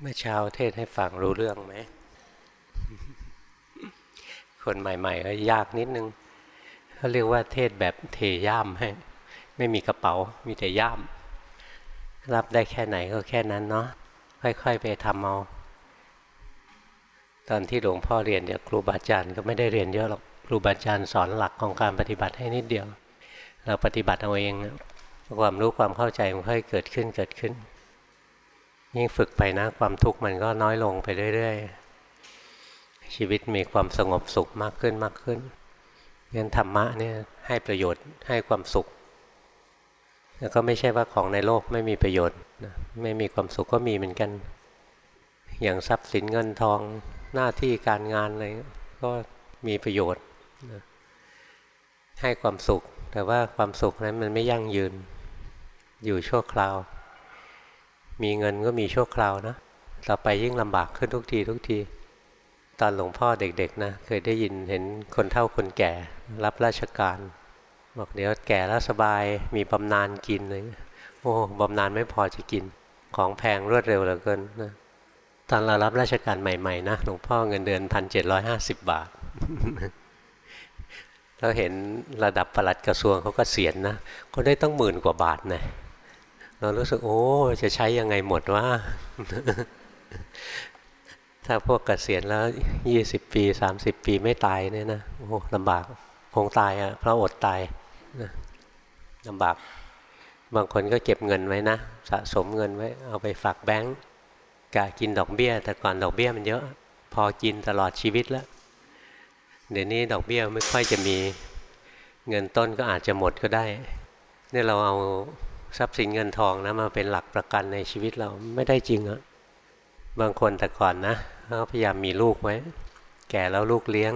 เมื่อเช้าเทศให้ฟังรู้เรื่องไหม คนใหม่ๆก็ยากนิดนึงเขาเรียกว่าเทศแบบเทย่ามให้ ไม่มีกระเป๋า มีแต่ย่าม รับได้แค่ไหนก็แค่นั้นเนาะ ค่อยๆไปทำเอา ตอนที่หลวงพ่อเรียนเนี่ยครูบาอาจารย์ก็ไม่ได้เรียนเยอะหรอก ครูบาอาจารย์สอนหลักของการปฏิบัติให้นิดเดียว เราปฏิบัติเอาเอง ความรู้ความเข้าใจมันค่อยเกิดขึ้นเกิดขึ้น ยิ่งฝึกไปนะ ความทุกข์มันก็น้อยลงไปเรื่อยๆ ชีวิตมีความสงบสุขมากขึ้นมากขึ้นงั้นธรรมะเนี่ยให้ประโยชน์ให้ความสุข แล้วก็ไม่ใช่ว่าของในโลกไม่มีประโยชน์นะไม่มีความสุขก็มีเหมือนกัน อย่างทรัพย์สินเงินทองหน้าที่การงานอะไรก็มีประโยชน์นะให้ความสุข แต่ว่าความสุขนั้นมันไม่ยั่งยืน อยู่ชั่วคราว มีเงินก็มีชั่วคราวนะต่อไปยิ่งลำบากขึ้นทุกทีทุกทีตอนหลวงพ่อเด็กๆนะเคยได้ยินเห็นคนเฒ่าคนแก่ รับราชการบอกเดี๋ยวแก่แล้วสบายมีบำนาญกินเลยโอ้บำนาญไม่พอจะกิน ของแพงรวดเร็วเหลือเกินนะตอนเรารับราชการใหม่ๆนะหลวงพ่อเงินเดือนพันเจ็ดร้อยห้าสิบบาทเราเห็นระดับประหลัดกระทรวงเขาก็เสียนนะก็ได้ต้องหมื่นกว่าบาทนะ เรารู้สึกโอ้จะใช้ยังไงหมดว่า ถ้าพวกเกษียณแล้วยี่สิบปีสามสิบปีไม่ตายเนี่ยนะโอ้ลำบากคงตายอะ่ะเพราะอดตายนะลำบาก บางคนก็เก็บเงินไว้นะ สะสมเงินไว้ เอาไปฝากแบงก์กะกินดอกเบี้ย แต่ก่อนดอกเบี้ยมันเยอะ พอกินตลอดชีวิตแล้ว เดี๋ยวนี้ดอกเบี้ยไม่ค่อยจะมี เงินต้นก็อาจจะหมดก็ได้เนี่ยเราเอา ทรัพย์สินเงินทองนะมาเป็นหลักประกันในชีวิตเราไม่ได้จริงอะบางคนแต่ก่อนนะเขาพยายามมีลูกไว้ แก่แล้วลูกเลี้ยง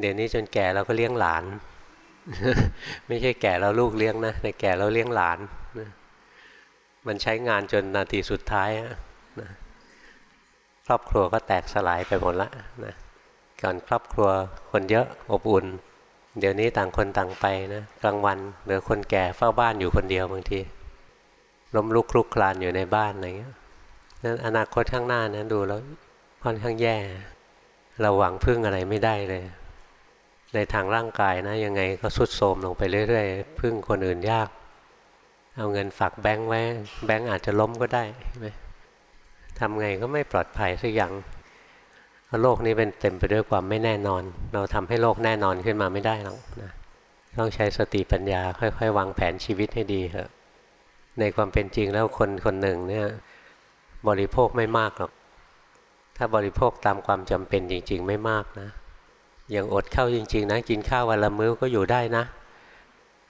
เดี๋ยวนี้จนแก่เราก็เลี้ยงหลาน ไม่ใช่แก่แล้วลูกเลี้ยงนะแต่แก่แล้วเลี้ยงหลานมันใช้งานจนนาทีสุดท้ายนะครอบครัวก็แตกสลายไปหมดละนะก่อนครอบครัวคนเยอะอบอุ่น เดี๋ยวนี้ต่างคนต่างไปนะกลางวันเหลือคนแก่เฝ้าบ้านอยู่คนเดียวบางทีล้มลุกคลุกคลานอยู่ในบ้านอะไรเงี้ยนั้นอนาคตข้างหน้านะดูแล้วค่อนข้างแย่ เราหวังพึ่งอะไรไม่ได้เลย ในทางร่างกายนะ ยังไงก็สุดโทมลงไปเรื่อยๆพึ่งคนอื่นยาก เอาเงินฝากแบงค์ไว้ แบงค์อาจจะล้มก็ได้ใช่ไหมทำไงก็ไม่ปลอดภัยสักอย่าง โลกนี้เป็นเต็มไปด้วยความไม่แน่นอน เราทำให้โลกแน่นอนขึ้นมาไม่ได้หรอกนะต้องใช้สติปัญญาค่อย ๆ วางแผนชีวิตให้ดีเถอะในความเป็นจริงแล้วคนคนหนึ่งเนี่ยบริโภคไม่มากหรอก ถ้าบริโภคตามความจำเป็นจริง ๆ ไม่มากนะ อย่างอดข้าวจริง ๆ นะ กินข้าววันละมื้อก็อยู่ได้นะ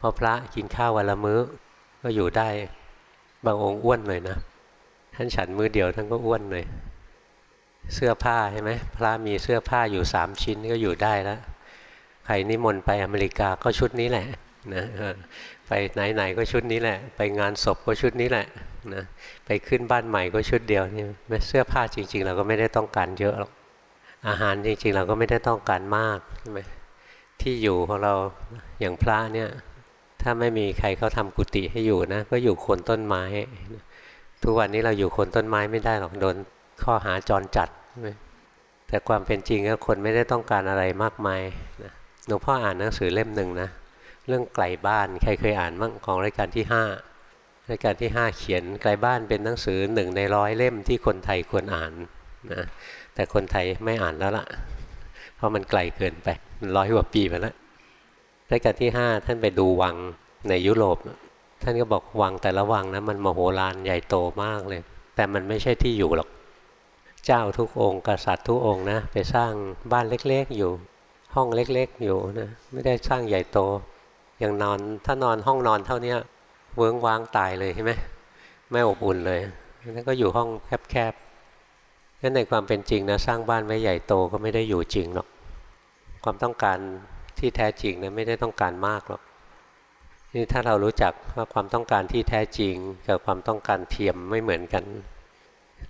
พอพระกินข้าววันละมื้อก็อยู่ได้ บางองค์อ้วนเลยนะท่านฉันมื้อเดียวท่านก็อ้วนเลย เสื้อผ้าใช่ไหมพระมีเสื้อผ้าอยู่สามชิ้นก็อยู่ได้แล้วใครนิมนต์ไปอเมริกาก็ชุดนี้แหละนะไปไหนๆก็ชุดนี้แหละ ไปงานศพก็ชุดนี้แหละนะไปขึ้นบ้านใหม่ก็ชุดเดียวนี่เสื้อผ้าจริง ๆ เราก็ไม่ได้ต้องการเยอะหรอกอาหารจริง ๆ เราก็ไม่ได้ต้องการมากใช่ไหมที่อยู่ของเราอย่างพระเนี่ยถ้าไม่มีใครเขาทำกุฏิให้อยู่นะก็อยู่คนต้นไม้ ทุกวันนี้เราอยู่คนต้นไม้ไม่ได้หรอกโดน ข้อหาจรจัด แต่ความเป็นจริงก็คนไม่ได้ต้องการอะไรมากมายหลวงพ่ออ่านหนังสือเล่มหนึ่งนะ เรื่องไกลบ้านใครเคยอ่านบ้างของรายการที่ห้ารายการที่ห้าเขียนไกลบ้านเป็นหนังสือหนึ่งในร้อยเล่มที่คนไทยควรอ่านนะแต่คนไทยไม่อ่านแล้วล่ะ เพราะมันไกลเกินไปมันร้อยกว่าปีไปแล้วรายการที่ห้าท่านไปดูวังในยุโรป ท่านก็บอกวังแต่ละวังนะมันมโหฬารใหญ่โตมากเลย แต่มันไม่ใช่ที่อยู่หรอก เจ้าทุกองค์กษัตริย์ทุกองค์นะไปสร้างบ้านเล็กๆอยู่ ห้องเล็กๆอยู่นะไม่ได้สร้างใหญ่โตอย่างนอนถ้านอนห้องนอนเท่านี้เวิ้งว้างตายเลยใช่ไหมไม่อบอุ่นเลยนั่นก็อยู่ห้องแคบๆนั่นในความเป็นจริงนะสร้างบ้านไว้ใหญ่โตก็ไม่ได้อยู่จริงหรอกความต้องการที่แท้จริงนะไม่ได้ต้องการมากหรอกนี่ถ้าเรารู้จักว่าความต้องการที่แท้จริงกับความต้องการเทียมไม่เหมือนกัน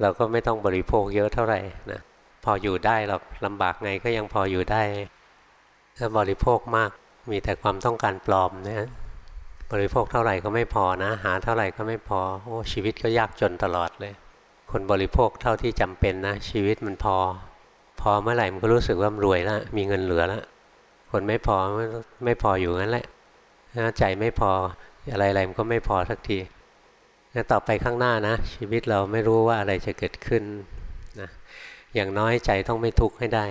เราก็ไม่ต้องบริโภคเยอะเท่าไหร่นะพออยู่ได้หรอกลำบากไงก็ยังพออยู่ได้ ถ้าบริโภคมากมีแต่ความต้องการปลอมเนะบริโภคเท่าไหร่ก็ไม่พอนะ หาเท่าไหร่ก็ไม่พอโอ้ชีวิตก็ยากจนตลอดเลย คนบริโภคเท่าที่จำเป็นนะ ชีวิตมันพอ พอเมื่อไหร่มันก็รู้สึกว่ารวยแล้วมีเงินเหลือแล้วคนไม่พอไม่พออยู่งั้นแหละใจไม่พออะไรๆมันก็ไม่พอสักที แล้วต่อไปข้างหน้านะ ชีวิตเราไม่รู้ว่าอะไรจะเกิดขึ้นนะอย่างน้อยใจต้องไม่ทุกข์ให้ได้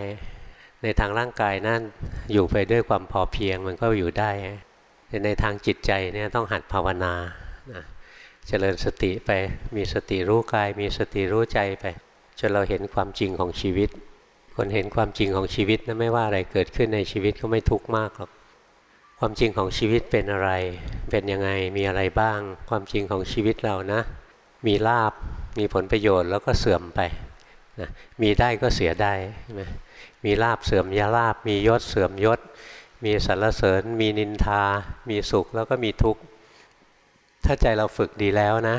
ในทางร่างกายนั่นอยู่ไปด้วยความพอเพียงมันก็อยู่ได้แต่ในทางจิตใจเนี่ยต้องหัดภาวนานะเจริญสติไปมีสติรู้กาย มีสติรู้ใจไปจนเราเห็นความจริงของชีวิต คนเห็นความจริงของชีวิตนะไม่ว่าอะไรเกิดขึ้นในชีวิตก็ไม่ทุกข์มากหรอก ความจริงของชีวิตเป็นอะไร เป็นยังไง มีอะไรบ้าง ความจริงของชีวิตเรานะ มีลาบ มีผลประโยชน์แล้วก็เสื่อมไปนะมีได้ก็เสียได้นะมีลาบเสื่อมยาลาบ มียศเสื่อมยศ มีสรรเสริญ มีนินทา มีสุขแล้วก็มีทุกข์ ถ้าใจเราฝึกดีแล้วนะ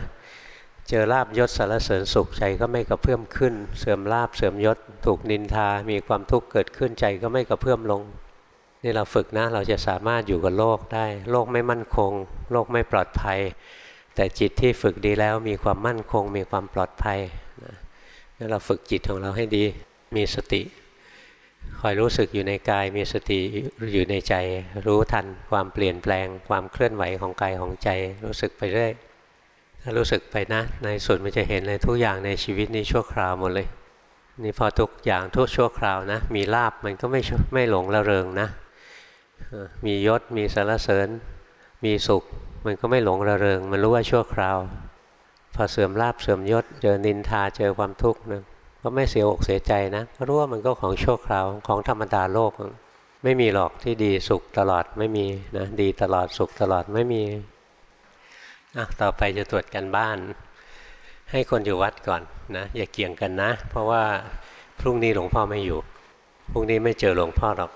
เจอลาบยศสรรเสริญสุขใจก็ไม่กระเพื่อมขึ้น เสื่อมลาบเสื่อมยศ ถูกนินทา มีความทุกข์เกิดขึ้นใจก็ไม่กระเพื่อมลง นี่เราฝึกนะเราจะสามารถอยู่กับโลกได้ โลกไม่มั่นคง โลกไม่ปลอดภัย แต่จิตที่ฝึกดีแล้วมีความมั่นคง มีความปลอดภัยนะเราฝึกจิตของเราให้ดีมีสติคอยรู้สึกอยู่ในกายมีสติอยู่ในใจ รู้ทันความเปลี่ยนแปลง ความเคลื่อนไหวของกายของใจ รู้สึกไปเรื่อยถ้ารู้สึกไปนะ ในสุดมันจะเห็นเลยทุกอย่างในชีวิตนี้ชั่วคราวหมดเลยนี่พอทุกอย่างทุกชั่วคราวนะ มีลาบมันก็ไม่ไม่หลงระเริงนะ มียศมีสารเสริญ มีสุข มันก็ไม่หลงระเริง มันรู้ว่าชั่วคราว พอเสื่อมลาบเสื่อมยศ เจอนินทาเจอความทุกข์นะก็ไม่เสียอกเสียใจนะก็รู้ว่ามันก็ของชั่วคราวของธรรมดาโลก ไม่มีหรอกที่ดีสุขตลอดไม่มีนะดีตลอดสุขตลอดไม่มีอะต่อไปจะตรวจกันบ้าน ให้คนอยู่วัดก่อนนะอย่าเกี่ยงกันนะ เพราะว่าพรุ่งนี้หลวงพ่อไม่อยู่พรุ่งนี้ไม่เจอหลวงพ่อหรอก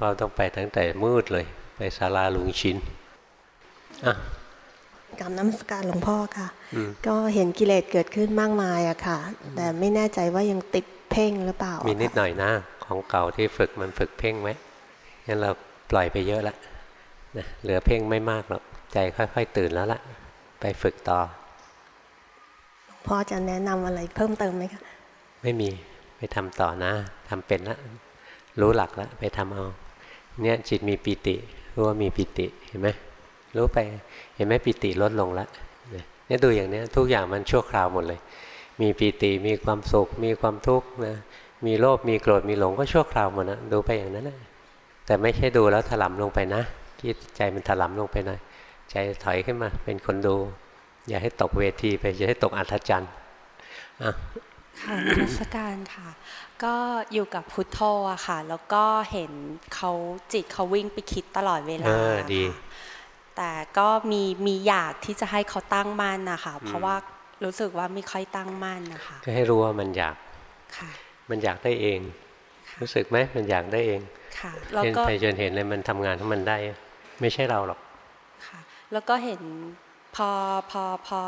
เราต้องไปตั้งแต่มืดเลย ไปศาลาลุงชินอะกรรมน้ำสการหลวงพ่อค่ะ ก็เห็นกิเลสเกิดขึ้นมากมายอะค่ะ แต่ไม่แน่ใจว่ายังติดเพ่งหรือเปล่า มีนิดหน่อยนะ ของเก่าที่ฝึกมันฝึกเพ่งไหมงั้นเราปล่อยไปเยอะละนะเหลือเพ่งไม่มากหรอก ใจค่อย ๆ ตื่นแล้วละไปฝึกต่อพ่อจะแนะนำอะไรเพิ่มเติมไหมคะไม่มีไปทำต่อนะทำเป็นละรู้หลักแล้วไปทำเอา เนี่ยจิตมีปิติรู้ว่ามีปิติเห็นไหมรู้ไปเห็นไหมปิติลดลงแล้วเนี่ยดูอย่างนี้ทุกอย่างมันชั่วคราวหมดเลย มีปิติมีความสุข มีความทุกข์นะมีโลภมีโกรธมีหลงก็ชั่วคราวหมดนะดูไปอย่างนั้นนะแต่ไม่ใช่ดูแล้วถลำลงไปนะคิดใจมันถลำลงไปหน่อยใจถอยขึ้นมาเป็นคนดู อย่าให้ตกเวทีไปอย่าให้ตกอัธจันทร์อะค่ะรัชการค่ะ ก็อยู่กับพุทโธอะค่ะ แล้วก็เห็นเขาจิตเขาวิ่งไปคิดตลอดเวลาเออดีแต่ก็มีมีอยากที่จะให้เขาตั้งมั่นนะคะเพราะว่ารู้สึกว่าไม่ค่อยตั้งมั่นนะคะก็ให้รู้ว่ามันอยากค่ะมันอยากได้เอง รู้สึกไหมมันอยากได้เองค่ะแล้วก็ไปจนเห็นเลยมันทำงานของมันได้ ไม่ใช่เราหรอกค่ะแล้วก็เห็นพอพอพอ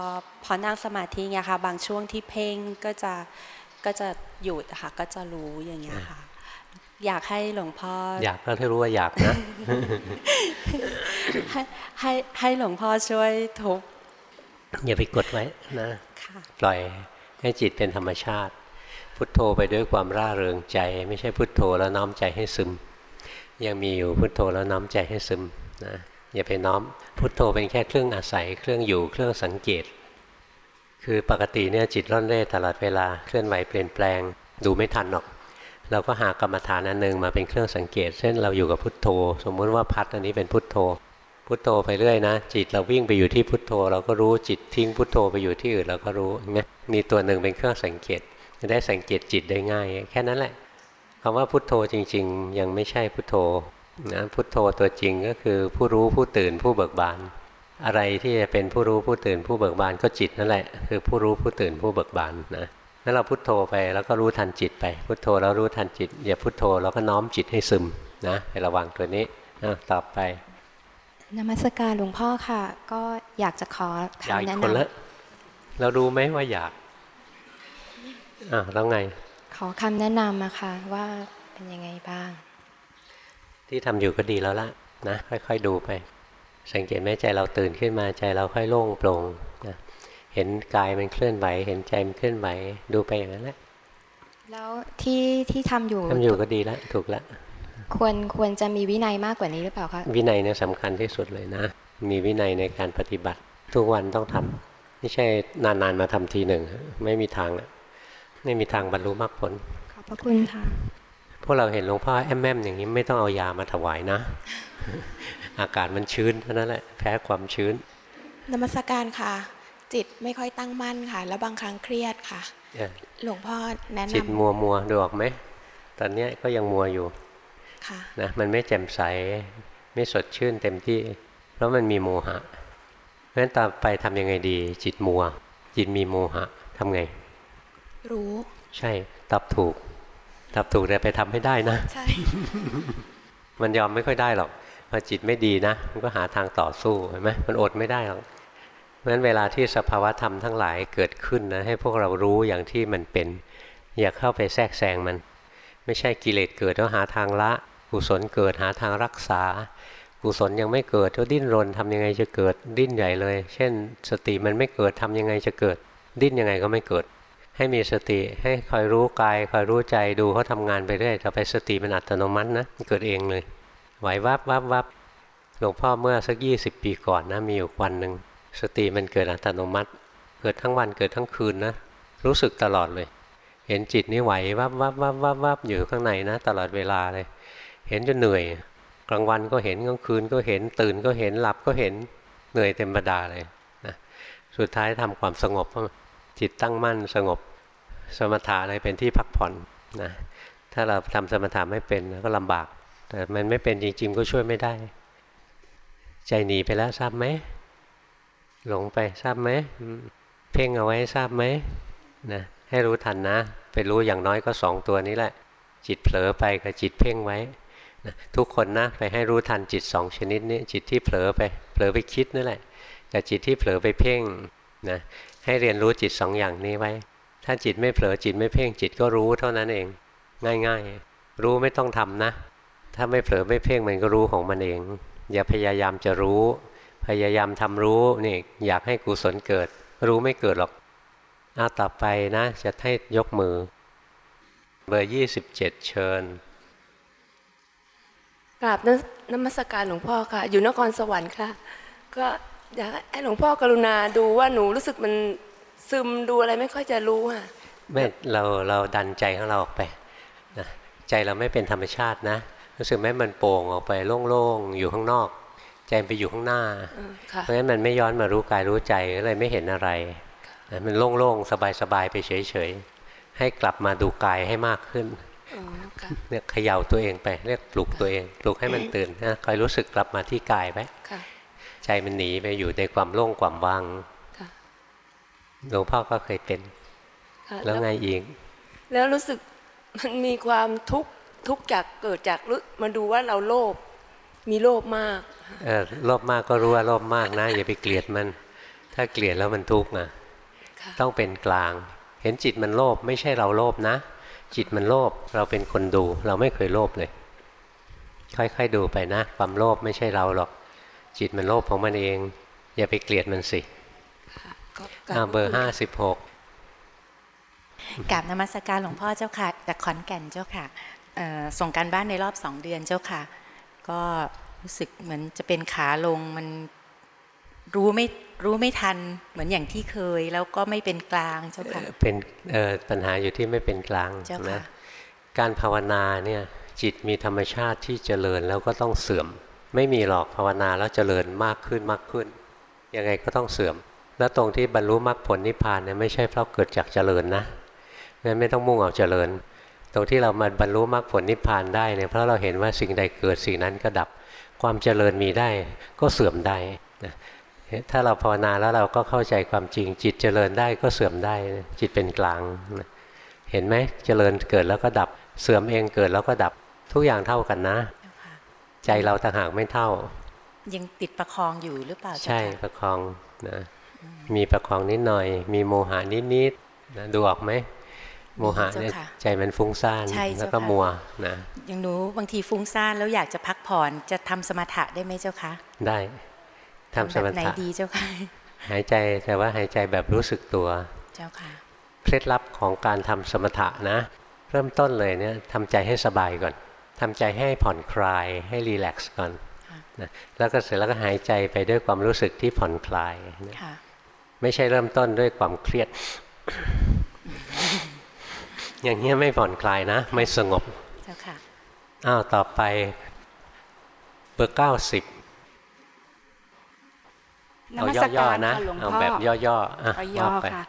พอนั่งสมาธิไงคะบางช่วงที่เพ่งก็จะ ก็จะหยุดค่ะก็จะรู้อย่างเงี้ยค่ะ อยากให้หลวงพ่อ อยากก็ให้รู้ว่าอยากนะให้ให้ให้หลวงพ่อช่วยทุบอย่าไปกดไว้นะปล่อยให้จิตเป็นธรรมชาติ พุทโธไปด้วยความร่าเริงใจ ไม่ใช่พุทโธแล้วน้อมใจให้ซึม ยังมีอยู่พุทโธแล้วน้อมใจให้ซึมนะอย่าไปน้อมพุทโธเป็นแค่เครื่องอาศัย เครื่องอยู่เครื่องสังเกต คือปกติเนี่ยจิตร่อนเร่ตลอดเวลาเคลื่อนไหวเปลี่ยนแปลง ดูไม่ทันหรอก เราก็หากรรมฐานอันหนึ่งมาเป็นเครื่องสังเกต เช่นเราอยู่กับพุทโธ สมมุติว่าพัดอันนี้เป็นพุทโธ พุทโธไปเรื่อยนะ จิตเราวิ่งไปอยู่ที่พุทโธ เราก็รู้จิตทิ้งพุทโธไปอยู่ที่อื่นเราก็รู้เนี่ยมีตัวหนึ่งเป็นเครื่องสังเกตจะได้สังเกตจิตได้ง่าย แค่นั้นแหละคำว่าพุทโธจริง ๆ ยังไม่ใช่พุทโธนะพุทโธตัวจริงก็คือผู้รู้ผู้ตื่นผู้เบิกบาน อะไรที่จะเป็นผู้รู้ผู้ตื่นผู้เบิกบานก็จิตนั่นแหละ คือผู้รู้ผู้ตื่นผู้เบิกบานนะนั่นเราพุโทโธไปแล้วก็รู้ทันจิตไป พุโทโธแล้วรู้ทันจิต อย่าพุโทโธแล้วก็น้อมจิตให้ซึมนะไประวังตัวนี้นะต่อไปนมัสการหลวงพ่อค่ะ ก็อยากจะขอคำแนะนำเรารู้ไหมว่าอยากอ่าแล้วไง ขอคำแนะนำมาค่ะว่าเป็นยังไงบ้าง ที่ทำอยู่ก็ดีแล้วละนะค่อยๆดูไป สังเกตไหมใจเราตื่นขึ้นมาใจเราค่อยโล่งโปร่งนะเห็นกายมันเคลื่อนไหว เห็นใจมันเคลื่อนไหวดูไปอย่างนั้นแหละแล้วที่ที่ทำอยู่ทำอยู่ก็ดีแล้วถูกแล้วควรควรจะมีวินัยมากกว่านี้หรือเปล่าคะวินัยเนี่ยสำคัญที่สุดเลยนะ มีวินัยในการปฏิบัติ ทุกวันต้องทำไม่ใช่นานๆมาทำทีหนึ่ง ไม่มีทางอะไม่มีทางบรรลุมรรคผลขอบพระคุณค่ะพวกเราเห็นหลวงพ่อแอมแมมอย่างนี้ไม่ต้องเอายามาถวายนะ อากาศมันชื้นเท่านั้นแหละแพ้ความชื้นนมัสการค่ะ จิตไม่ค่อยตั้งมั่นค่ะ แล้วบางครั้งเครียดค่ะเออหลวงพ่อแนะจิตนำมัวมัวๆดูออกไหมตอนเนี้ยก็ยังมัวอยู่ค่ะนะมันไม่แจ่มใสไม่สดชื่นเต็มที่ เพราะมันมีโมหะเพราะฉะนั้นต่อไปทำยังไงดี จิตมัว จิตมีโมหะทำไง รู้ ใช่ตอบถูกตอบถูกแต่ไปทำให้ได้นะใช่ มันยอมไม่ค่อยได้หรอก พอจิตไม่ดีนะ มันก็หาทางต่อสู้เห็นไหมมันอดไม่ได้หรอกเพราะฉะนั้นเวลาที่สภาวะธรรมทั้งหลายเกิดขึ้นนะให้พวกเรารู้อย่างที่มันเป็น อย่าเข้าไปแทรกแซงมัน ไม่ใช่กิเลสเกิดแล้วหาทางละกุศลเกิดหาทางรักษากุศลยังไม่เกิดก็ดิ้นรนทำยังไงจะเกิดดิ้นใหญ่เลย เช่น สติมันไม่เกิดทำยังไงจะเกิด ดิ้นยังไงก็ไม่เกิด ให้มีสติให้คอยรู้กายคอยรู้ใจดูเขาทำงานไปเรื่อยต่อไปสติมันอัตโนมัตินะเกิดเองเลย ไหววับวับวับหลวงพ่อเมื่อสักยี่สิบปีก่อนนะมีอยู่วันหนึ่งสติมันเกิดอัตโนมัติ เกิดทั้งวันเกิดทั้งคืนนะรู้สึกตลอดเลย เห็นจิตนี่ไหววับวับวับวับวับอยู่ข้างในนะ ตลอดเวลาเลย เห็นจนเหนื่อยกลางวันก็เห็นกลางคืนก็เห็นตื่นก็เห็นหลับก็เห็นเหนื่อยเต็มบดาเลยนะสุดท้ายทำความสงบจิตตั้งมั่นสงบสมถะอะไรเป็นที่พักผ่อนนะถ้าเราทำสมถะไม่เป็นก็ลำบาก แต่มันไม่เป็นจริงๆก็ช่วยไม่ได้ ใจหนีไปแล้วทราบไหมหลงไปทราบไหมเพ่งเอาไว้ทราบไหมนะให้รู้ทันนะ ไปรู้อย่างน้อยก็สองตัวนี้แหละ จิตเผลอไปกับจิตเพ่งไว้นะทุกคนนะไปให้รู้ทันจิตสองชนิดนี้ จิตที่เผลอไปเผลอไปคิดนั่นแหละกับจิตที่เผลอไปเพ่งนะให้เรียนรู้จิตสองอย่างนี้ไว้ ถ้าจิตไม่เผลอจิตไม่เพ่งจิตก็รู้เท่านั้นเอง ง่าย ๆ รู้ไม่ต้องทำนะ ถ้าไม่เผลอไม่เพ่งมันก็รู้ของมันเอง อย่าพยายามจะรู้ พยายามทำรู้นี่อยากให้กุศลเกิด รู้ไม่เกิดหรอกเอาต่อไปนะ จะให้ยกมือ เบอร์ยี่สิบเจ็ดเชิญกราบนนมัสการหลวงพ่อค่ะ อยู่นครสวรรค์ค่ะ ก็อยากให้หลวงพ่อกรุณาดูว่าหนูรู้สึกมันซึมดูอะไรไม่ค่อยจะรู้ค่ะไม่เราเราดันใจของเราออกไปนะใจเราไม่เป็นธรรมชาตินะ รู้สึกไหมมันโป่งออกไปโล่งๆอยู่ข้างนอก ใจมันไปอยู่ข้างหน้าเออค่ะเพราะฉะนั้นมันไม่ย้อนมารู้กายรู้ใจก็เลยไม่เห็นอะไรนะมันโล่งๆสบายๆไปเฉยๆให้กลับมาดูกายให้มากขึ้นอ๋อค่ะเนี่ยเขย่าตัวเองไปเรียกปลุกตัวเองปลุกให้มันตื่นนะคอยรู้สึกกลับมาที่กายไว้ค่ะใจมันหนีไปอยู่ในความโล่งความว่างค่ะหลวงพ่อก็เคยเป็นค่ะแล้วไงอีก แล้วรู้สึกมันมีความทุกข์ ทุกข์จากเกิดจากรู้มาดูว่าเราโลภมีโลภมากเออโลภมากก็รู้ว่าโลภมากนะ อย่าไปเกลียดมัน ถ้าเกลียดแล้วมันทุกข์นะค่ะต้องเป็นกลาง เห็นจิตมันโลภไม่ใช่เราโลภนะ จิตมันโลภเราเป็นคนดู เราไม่เคยโลภเลย ค่อยๆดูไปนะ ความโลภไม่ใช่เราหรอก จิตมันโลภของมันเอง อย่าไปเกลียดมันสิก็กราอ่าบเบอร์ห้าสิบหกกราบนมัสการหลวงพ่อเจ้าค่ะจากขอนแก่นเจ้าค่ะเอ่อ ส่งการบ้านในรอบสองเดือนเจ้าค่ะ ก็รู้สึกเหมือนจะเป็นขาลงมันรู้ไม่รู้ไม่ทันเหมือนอย่างที่เคย แล้วก็ไม่เป็นกลางเจ้าค่ะเป็นเอ่อปัญหาอยู่ที่ไม่เป็นกลางเจ้าค่ะนะการภาวนาเนี่ยจิตมีธรรมชาติที่เจริญแล้วก็ต้องเสื่อม ไม่มีหรอกภาวนาแล้วเจริญมากขึ้นมากขึ้น ยังไงก็ต้องเสื่อม แล้วตรงที่บรรลุมรรคผลนิพพานเนี่ยไม่ใช่เพราะเกิดจากเจริญนะงั้นไม่ต้องมุ่งเอาเจริญ ตรงที่เรามาบรรลุมรรคผลนิพพานได้เนี่ยเพราะเราเห็นว่าสิ่งใดเกิดสิ่งนั้นก็ดับความเจริญมีได้ก็เสื่อมได้นะถ้าเราภาวนาแล้วเราก็เข้าใจความจริง จิตเจริญได้ก็เสื่อมได้นะจิตเป็นกลางนะเห็นไหมเจริญเกิดแล้วก็ดับ เสื่อมเองเกิดแล้วก็ดับทุกอย่างเท่ากันนะ ใจเราต่างหากไม่เท่า ยังติดประคองอยู่หรือเปล่าเจ้าใช่ค่ะประคองนะมีประคองนิดหน่อย มีโมหะนิดๆนะดูออกไหม โมหะเนี่ยใจมันฟุ้งซ่านแล้วก็มัวนะยังหนูบางทีฟุ้งซ่านแล้วอยากจะพักผ่อนจะทำสมถะได้ไหมเจ้าคะ ได้ทำสมแบบไหนถะดีเจ้าค่ะหายใจแต่ว่าหายใจแบบรู้สึกตัว เจ้าค่ะเคล็ดลับของการทำสมถะนะ เริ่มต้นเลยเนี่ยทำใจให้สบายก่อนทำใจให้ผ่อนคลายให้รีแลกซ์ก่อนนะแล้วก็เสร็จแล้วก็หายใจไปด้วยความรู้สึกที่ผ่อนคลายนะค่ะไม่ใช่เริ่มต้นด้วยความเครียด อย่างเงี้ยไม่ผ่อนคลายนะ ไม่สงบเจ้าค่ะอ้าวต่อไปเบอร์เก้าสิบนเอามัสย่อการๆนะค่ะหลวงเอาพ่อแบบย่อๆอะก็ย่อว่าไปค่ะ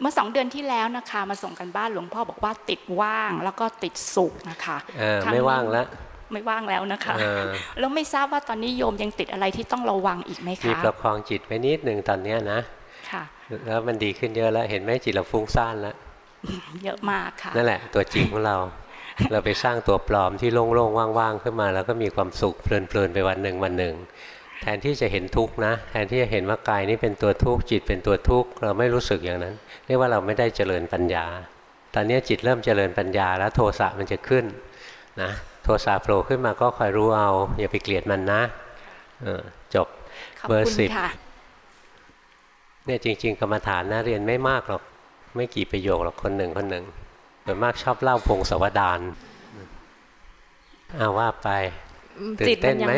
เมื่อสองเดือนที่แล้วนะคะ มาส่งกันบ้านหลวงพ่อบอกว่าติดว่างแล้วก็ติดสุขนะคะเออครั้ไม่ว่างแล้วไม่ว่างแล้วนะคะเออแล้วไม่ทราบว่าตอนนี้โยมยังติดอะไรที่ต้องระวังอีกไหมมีคะประคองจิตไว้นิดหนึ่งตอนเนี้ยนะค่ะแล้วมันดีขึ้นเยอะแล้วเห็นไหมจิตเราฟุ้งซ่านแล้ว เยอะมากค่ะ นั่นแหละตัวจริงของเรา เราไปสร้างตัวปลอมที่โล่งๆว่างๆขึ้นมา แล้วก็มีความสุขเพลินๆไปวันหนึ่งวันหนึ่ง แทนที่จะเห็นทุกข์นะ แทนที่จะเห็นว่ากายนี้เป็นตัวทุกข์จิตเป็นตัวทุกข์เราไม่รู้สึกอย่างนั้นเรียกว่าเราไม่ได้เจริญปัญญา ตอนนี้จิตเริ่มเจริญปัญญา แล้วโทสะมันจะขึ้นนะโทสะโผล่ขึ้นมาก็คอยรู้เอา อย่าไปเกลียดมันนะเออจบขอบเบอร์คุณสิบค่ะเนี่ยจริง ๆ กรรมฐานนะเรียนไม่มากหรอก ไม่กี่ประโยคหรอกคนหนึ่งคนหนึ่งส่วนมากชอบเล่าพงศาวดารอาว่าไปตื่นเต้นไหม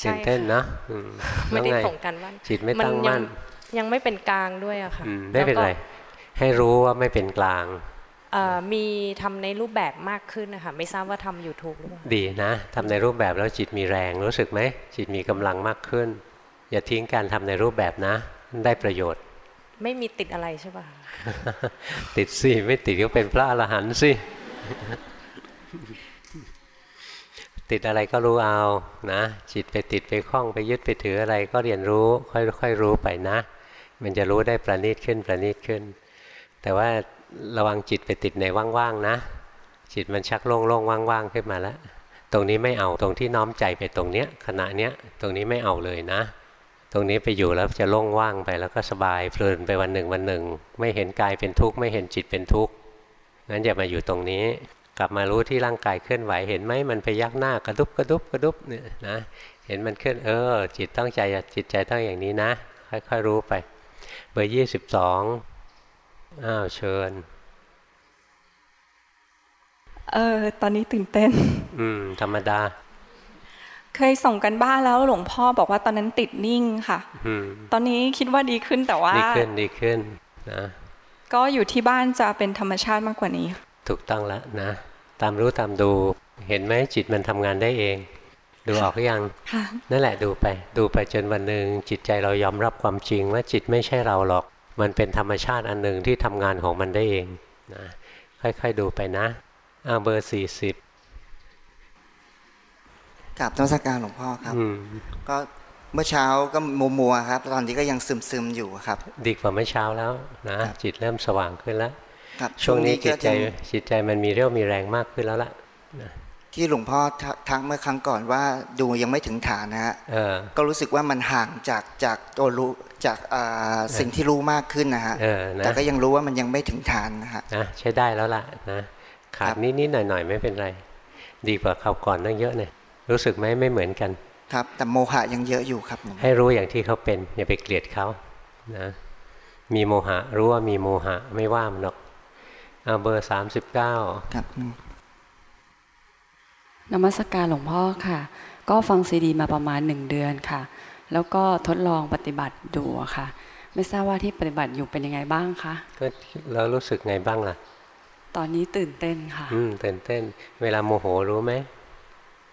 ใช่ตื่นเต้นค่ะนะอืมไม่ได้แล้วงส่งกันบ้านจิตไม่ตั้งยัมั่น ยังไม่เป็นกลางด้วยอะค่ะอืมไม่เป็นไรแล้วก็ให้รู้ว่าไม่เป็นกลางเอ่อมีทำในรูปแบบมากขึ้นนะคะไม่ทราบว่าทำ YouTube หรือเปล่าดีนะทำในรูปแบบแล้วจิตมีแรงรู้สึกไหมจิตมีกำลังมากขึ้น อย่าทิ้งการทำในรูปแบบนะ ได้ประโยชน์ ไม่มีติดอะไรใช่ป่ะติดสิไม่ติดก็เป็นพระอรหันต์สิติดอะไรก็รู้เอานะ จิตไปติดไปคล้องไปยึดไปถืออะไรก็เรียนรู้ค่อยๆรู้ไปนะ มันจะรู้ได้ประณีตขึ้นประณีตขึ้น แต่ว่าระวังจิตไปติดในว่างๆนะ จิตมันชักโล่งๆว่างๆขึ้นมาแล้ว ตรงนี้ไม่เอาตรงที่น้อมใจไปตรงเนี้ยขณะเนี้ยตรงนี้ไม่เอาเลยนะ ตรงนี้ไปอยู่แล้วจะโล่งว่างไปแล้วก็สบายเพลินไปวันหนึ่งวันหนึ่ง ไม่เห็นกายเป็นทุกข์ไม่เห็นจิตเป็นทุกข์งั้นอย่ามาอยู่ตรงนี้ กลับมารู้ที่ร่างกายเคลื่อนไหวเห็นไหมมันไปยักหน้ากระดุบกระดุบกระดุบเนี่ยนะเห็นมันเคลื่อนเออ จิตต้องใจจิตใจต้องอย่างนี้นะ ค่อยๆรู้ไป เบอร์ยี่สิบสองอ้าวเชิญเออตอนนี้ตื่นเต้น อืม ธรรมดา เคยส่งกันบ้านแล้วหลวงพ่อบอกว่าตอนนั้นติดนิ่งค่ะอืมตอนนี้คิดว่าดีขึ้นแต่ว่าดีขึ้นดีขึ้นนะก็อยู่ที่บ้านจะเป็นธรรมชาติมากกว่านี้ ถูกต้องแล้วนะ ตามรู้ตามดูเห็นไหมจิตมันทำงานได้เอง ดูออกหรือยังค่ะนั่นแหละดูไป ดูไปจนวันหนึ่งจิตใจเรายอมรับความจริงว่าจิตไม่ใช่เราหรอก มันเป็นธรรมชาติอันหนึ่งที่ทำงานของมันได้เองนะค่อยๆดูไปนะอาเบอร์สี่สิบ กับนมัสการหลวงพ่อครับอืมก็เมื่อเช้าก็มัวมัวๆครับ ตอนนี้ก็ยังซึมซึมๆอยู่ครับ ดีกว่าเมื่อเช้าแล้วนะจิตเริ่มสว่างขึ้นแล้วครับช่วงนี้ช่จิวตงใจนี้ก็ยังจิตใจมันมีเรี่ยวมีแรงมากขึ้นแล้วล่ะที่หลวงพ่อทักทักเมื่อครั้งก่อนว่าดูยังไม่ถึงฐานนะฮะเออก็รู้สึกว่ามันห่างจากจากตัวรู้จากอ่าสิ่งที่รู้มากขึ้นนะฮะเออนะแต่ก็ยังรู้ว่ามันยังไม่ถึงฐานนะฮะนะใช้ได้แล้วล่ะนะขาดนิดๆหน่อยๆไม่เป็นไร ดีกว่าคราวก่อนตั้งเยอะเนี่ย รู้สึกไหมไม่เหมือนกันครับ แต่โมหะยังเยอะอยู่ครับหลวงพ่อให้รู้อย่างที่เขาเป็น อย่าไปเกลียดเขานะมีโมหะ รู้ว่ามีโมหะไม่ว่ามันหรอกเอาเบอร์สามสิบเก้าครับนมัสการหลวงพ่อค่ะ ก็ฟังซีดีมาประมาณหนึ่งเดือนค่ะ แล้วก็ทดลองปฏิบัติดูอะค่ะ ไม่ทราบว่าที่ปฏิบัติอยู่เป็นยังไงบ้างคะก็แล้วรู้สึกไงบ้างล่ะ ตอนนี้ตื่นเต้นค่ะ อืมตื่นเต้น เวลาโมโหรู้ไหม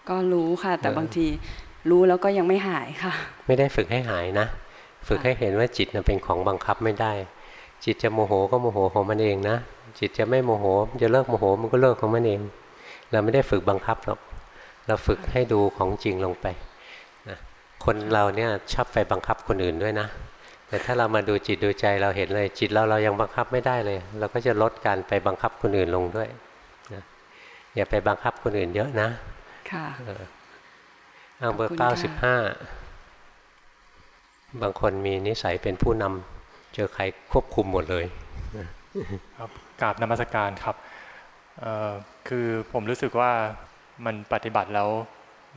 ก็รู้ค่ะ แต่เออบางทีรู้แล้วก็ยังไม่หายค่ะ ไม่ได้ฝึกให้หายนะ ฝึกให้เห็นว่าจิตน่ะเป็นของบังคับไม่ได้ จิตจะโมโหก็โมโหของมันเองนะ จิตจะไม่โมโห จะเลิกโมโหมันก็เลิกของมันเอง เราไม่ได้ฝึกบังคับหรอก เราฝึกให้ดูของจริงลงไปนะคนเราเนี่ยชอบไปบังคับคนอื่นด้วยนะ แต่ถ้าเรามาดูจิตดูใจเราเห็นเลย จิตเราเรายังบังคับไม่ได้เลย เราก็จะลดการไปบังคับคนอื่นลงด้วยนะอย่าไปบังคับคนอื่นเยอะนะ ค่ะเออเอาเบอขอบคุร์ณเก้าค่ะสิบห้าบางคนมีนิสัยเป็นผู้นำเจอใครควบคุมหมดเลยครับกราบนมัสการครับเอ่อคือผมรู้สึกว่ามันปฏิบัติแล้ว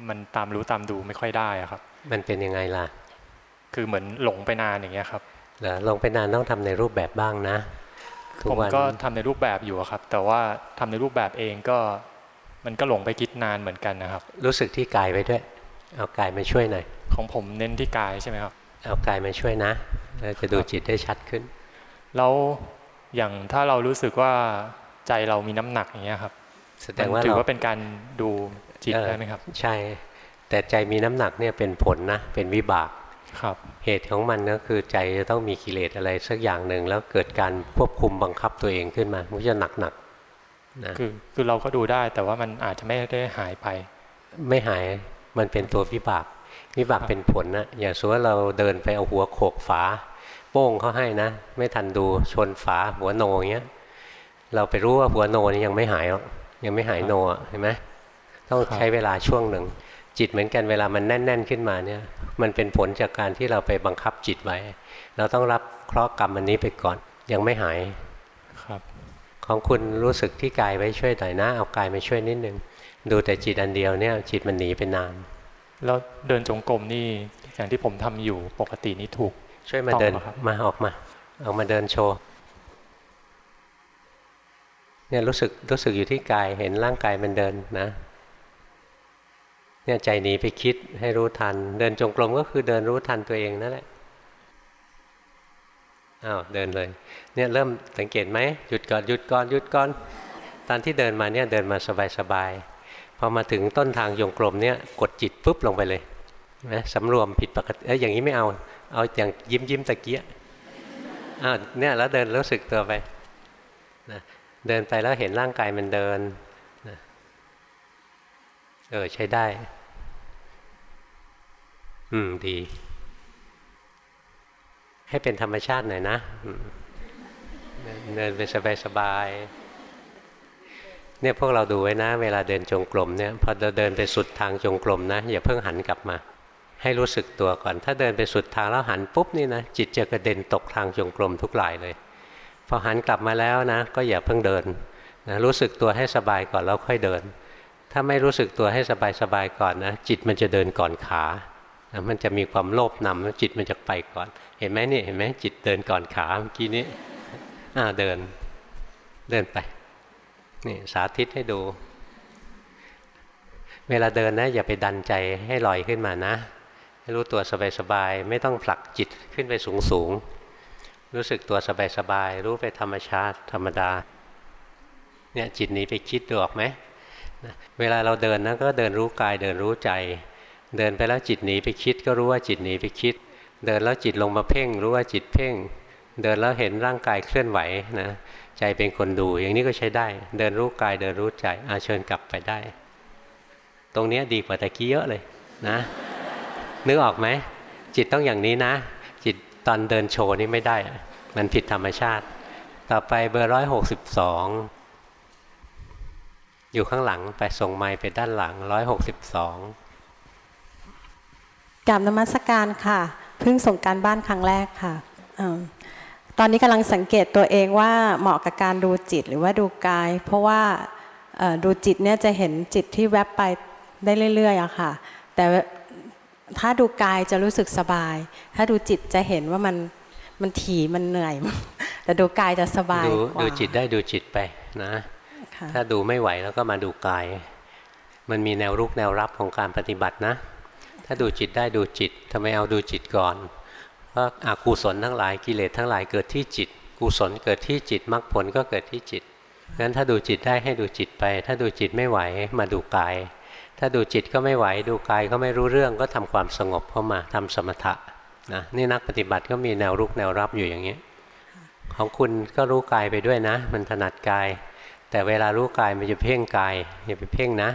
มันตามรู้ตามดูไม่ค่อยได้อะครับ มันเป็นยังไงล่ะ คือเหมือนหลงไปนานอย่างเงี้ยครับเดี๋ยวลงไปนานต้องทำในรูปแบบบ้างนะทุผมวันก็ทำในรูปแบบอยู่อะครับ แต่ว่าทำในรูปแบบเองก็ มันก็หลงไปคิดนานเหมือนกันนะครับ รู้สึกที่กายไปด้วย เอากายมาช่วยหน่อย ของผมเน้นที่กายใช่ไหมครับ เอากายมาช่วยนะเราจะดูจิตได้ชัดขึ้น แล้วอย่างถ้าเรารู้สึกว่าใจเรามีน้ำหนักอย่างเงี้ยครับแสดงว่ามันถือเราว่าเป็นการดูจิตได้ไหมครับ ใช่ แต่ใจมีน้ำหนักเนี่ยเป็นผลนะ เป็นวิบากครับ เหตุของมันก็คือใจจะต้องมีกิเลสอะไรสักอย่างหนึ่งแล้วเกิดการควบคุมบังคับตัวเองขึ้นมามันก็จะหนักหนักๆ นะคือคือเราก็ดูได้แต่ว่ามันอาจจะไม่ได้หายไป ไม่หายมันเป็นตัววิบากวิบากเป็นผลนะอย่างสมมติว่าเราเดินไปเอาหัวโขกฝา โป้งเขาให้นะ ไม่ทันดูชนฝาหัวโนอย่างเงี้ยเราไปรู้ว่าหัวโนนี่ยังไม่หายหรอกยังไม่หายโนอะเห็นไหมต้องใช้เวลาช่วงหนึ่ง จิตเหมือนกันเวลามันแน่น ๆ ขึ้นมาเนี่ย มันเป็นผลจากการที่เราไปบังคับจิตไว้ เราต้องรับเคราะห์กรรมอันนี้ไปก่อนยังไม่หายครับ ของคุณรู้สึกที่กายไว้ช่วยหน่อยนะ เอากายมาช่วยนิดนึง ดูแต่จิตอันเดียวเนี่ยจิตมันหนีไปนาน แล้วเดินจงกรมนี่อย่างที่ผมทำอยู่ปกตินี่ถูก ช่วยมาต้องเดินหรอครับมาออกมาออกมาเดินโชว์เนี่ยรู้สึกรู้สึกอยู่ที่กายเห็นร่างกายมันเดินนะเนี่ยใจหนีไปคิดให้รู้ทัน เดินจงกรมก็คือเดินรู้ทันตัวเองนั่นแหละ อ้าวเดินเลย เนี่ยเริ่มสังเกตไหมหยุดก่อนหยุดก่อนหยุดก่อน ตอนที่เดินมาเนี่ยเดินมาสบายๆพอมาถึงต้นทางจงกรมเนี่ยกดจิตปุ๊บลงไปเลยนะสำรวมผิดปกติเอ้ยอย่างนี้ไม่เอา เอาอย่างยิ้มยิ้มตะเกียอ้าวเนี่ยแล้วเดินรู้สึกตัวไปนะเดินไปแล้วเห็นร่างกายมันเดินนะเออใช้ได้ อืมดี ให้เป็นธรรมชาติหน่อยนะเดินไปสบายๆเนี่ยพวกเราดูไว้นะ เวลาเดินจงกรมเนี่ยพอเราเดินไปสุดทางจงกรมนะอย่าเพิ่งหันกลับมา ให้รู้สึกตัวก่อน ถ้าเดินไปสุดทางแล้วหันปุ๊บนี่นะจิตจะกระเด็นตกทางจงกรมทุกหลายเลยพอหันกลับมาแล้วนะ ก็อย่าเพิ่งเดินนะรู้สึกตัวให้สบายก่อนแล้วค่อยเดิน ถ้าไม่รู้สึกตัวให้สบายๆก่อนนะจิตมันจะเดินก่อนขา มันจะมีความโลภนำแล้วจิตมันจะไปก่อน เห็นไหมนี่เห็นไหมจิตเดินก่อนขาเมื่อกี้นี้อ่าเดินเดินไปนี่สาธิตให้ดู เวลาเดินนะอย่าไปดันใจให้ลอยขึ้นมานะให้รู้ตัวสบายๆไม่ต้องผลักจิตขึ้นไปสูงๆรู้สึกตัวสบายๆรู้ไปธรรมชาติธรรมดาเนี่ยจิตนี้ไปคิดดูออกไหมนะเวลาเราเดินนะก็เดินรู้กายเดินรู้ใจ เดินไปแล้วจิตหนีไปคิดก็รู้ว่าจิตหนีไปคิด เดินแล้วจิตลงมาเพ่ง รู้ว่าจิตเพ่ง เดินแล้วเห็นร่างกายเคลื่อนไหวนะใจเป็นคนดูอย่างนี้ก็ใช้ได้ เดินรู้กายเดินรู้ใจอาเชิญกลับไปได้ ตรงนี้ดีกว่าตะกี้เยอะเลยนะนึกออกไหมจิตต้องอย่างนี้นะ จิตตอนเดินโชว์นี่ไม่ได้ มันผิดธรรมชาติ ต่อไปเบอร์ร้อยหกสิบสองอยู่ข้างหลังไปส่งไม้ไปด้านหลังร้อยหกสิบสอง กราบนมัสการค่ะ เพิ่งส่งการบ้านครั้งแรกค่ะอมตอนนี้กำลังสังเกตตัวเองว่าเหมาะกับการดูจิตหรือว่าดูกาย เพราะว่าเอ่อดูจิตเนี่ยจะเห็นจิตที่แวบไปได้เรื่อยๆอะค่ะ แต่ถ้าดูกายจะรู้สึกสบาย ถ้าดูจิตจะเห็นว่ามันมันถี่มันเหนื่อย แต่ดูกายจะสบายดูกว่าดูจิตได้ดูจิตไปนะค่ะถ้าดูไม่ไหวแล้วก็มาดูกาย มันมีแนวรุกแนวรับของการปฏิบัตินะ ถ้าดูจิตได้ดูจิตทำไมเอาดูจิตก่อนเพราะอากุศลทั้งหลายกิเลสทั้งหลายเกิดที่จิต กุศลเกิดที่จิตมรรคผลก็เกิดที่จิตงั้นถ้าดูจิตได้ให้ดูจิตไป ถ้าดูจิตไม่ไหวมาดูกาย ถ้าดูจิตก็ไม่ไหวดูกายก็ไม่รู้เรื่องก็ทำความสงบเข้ามาทำสมถะนะนี่นักปฏิบัติก็มีแนวรุกแนวรับอยู่อย่างนี้ ของคุณก็รู้กายไปด้วยนะ มันถนัดกาย แต่เวลารู้กายมันจะเพ่งกายอย่าไปเพ่งนะ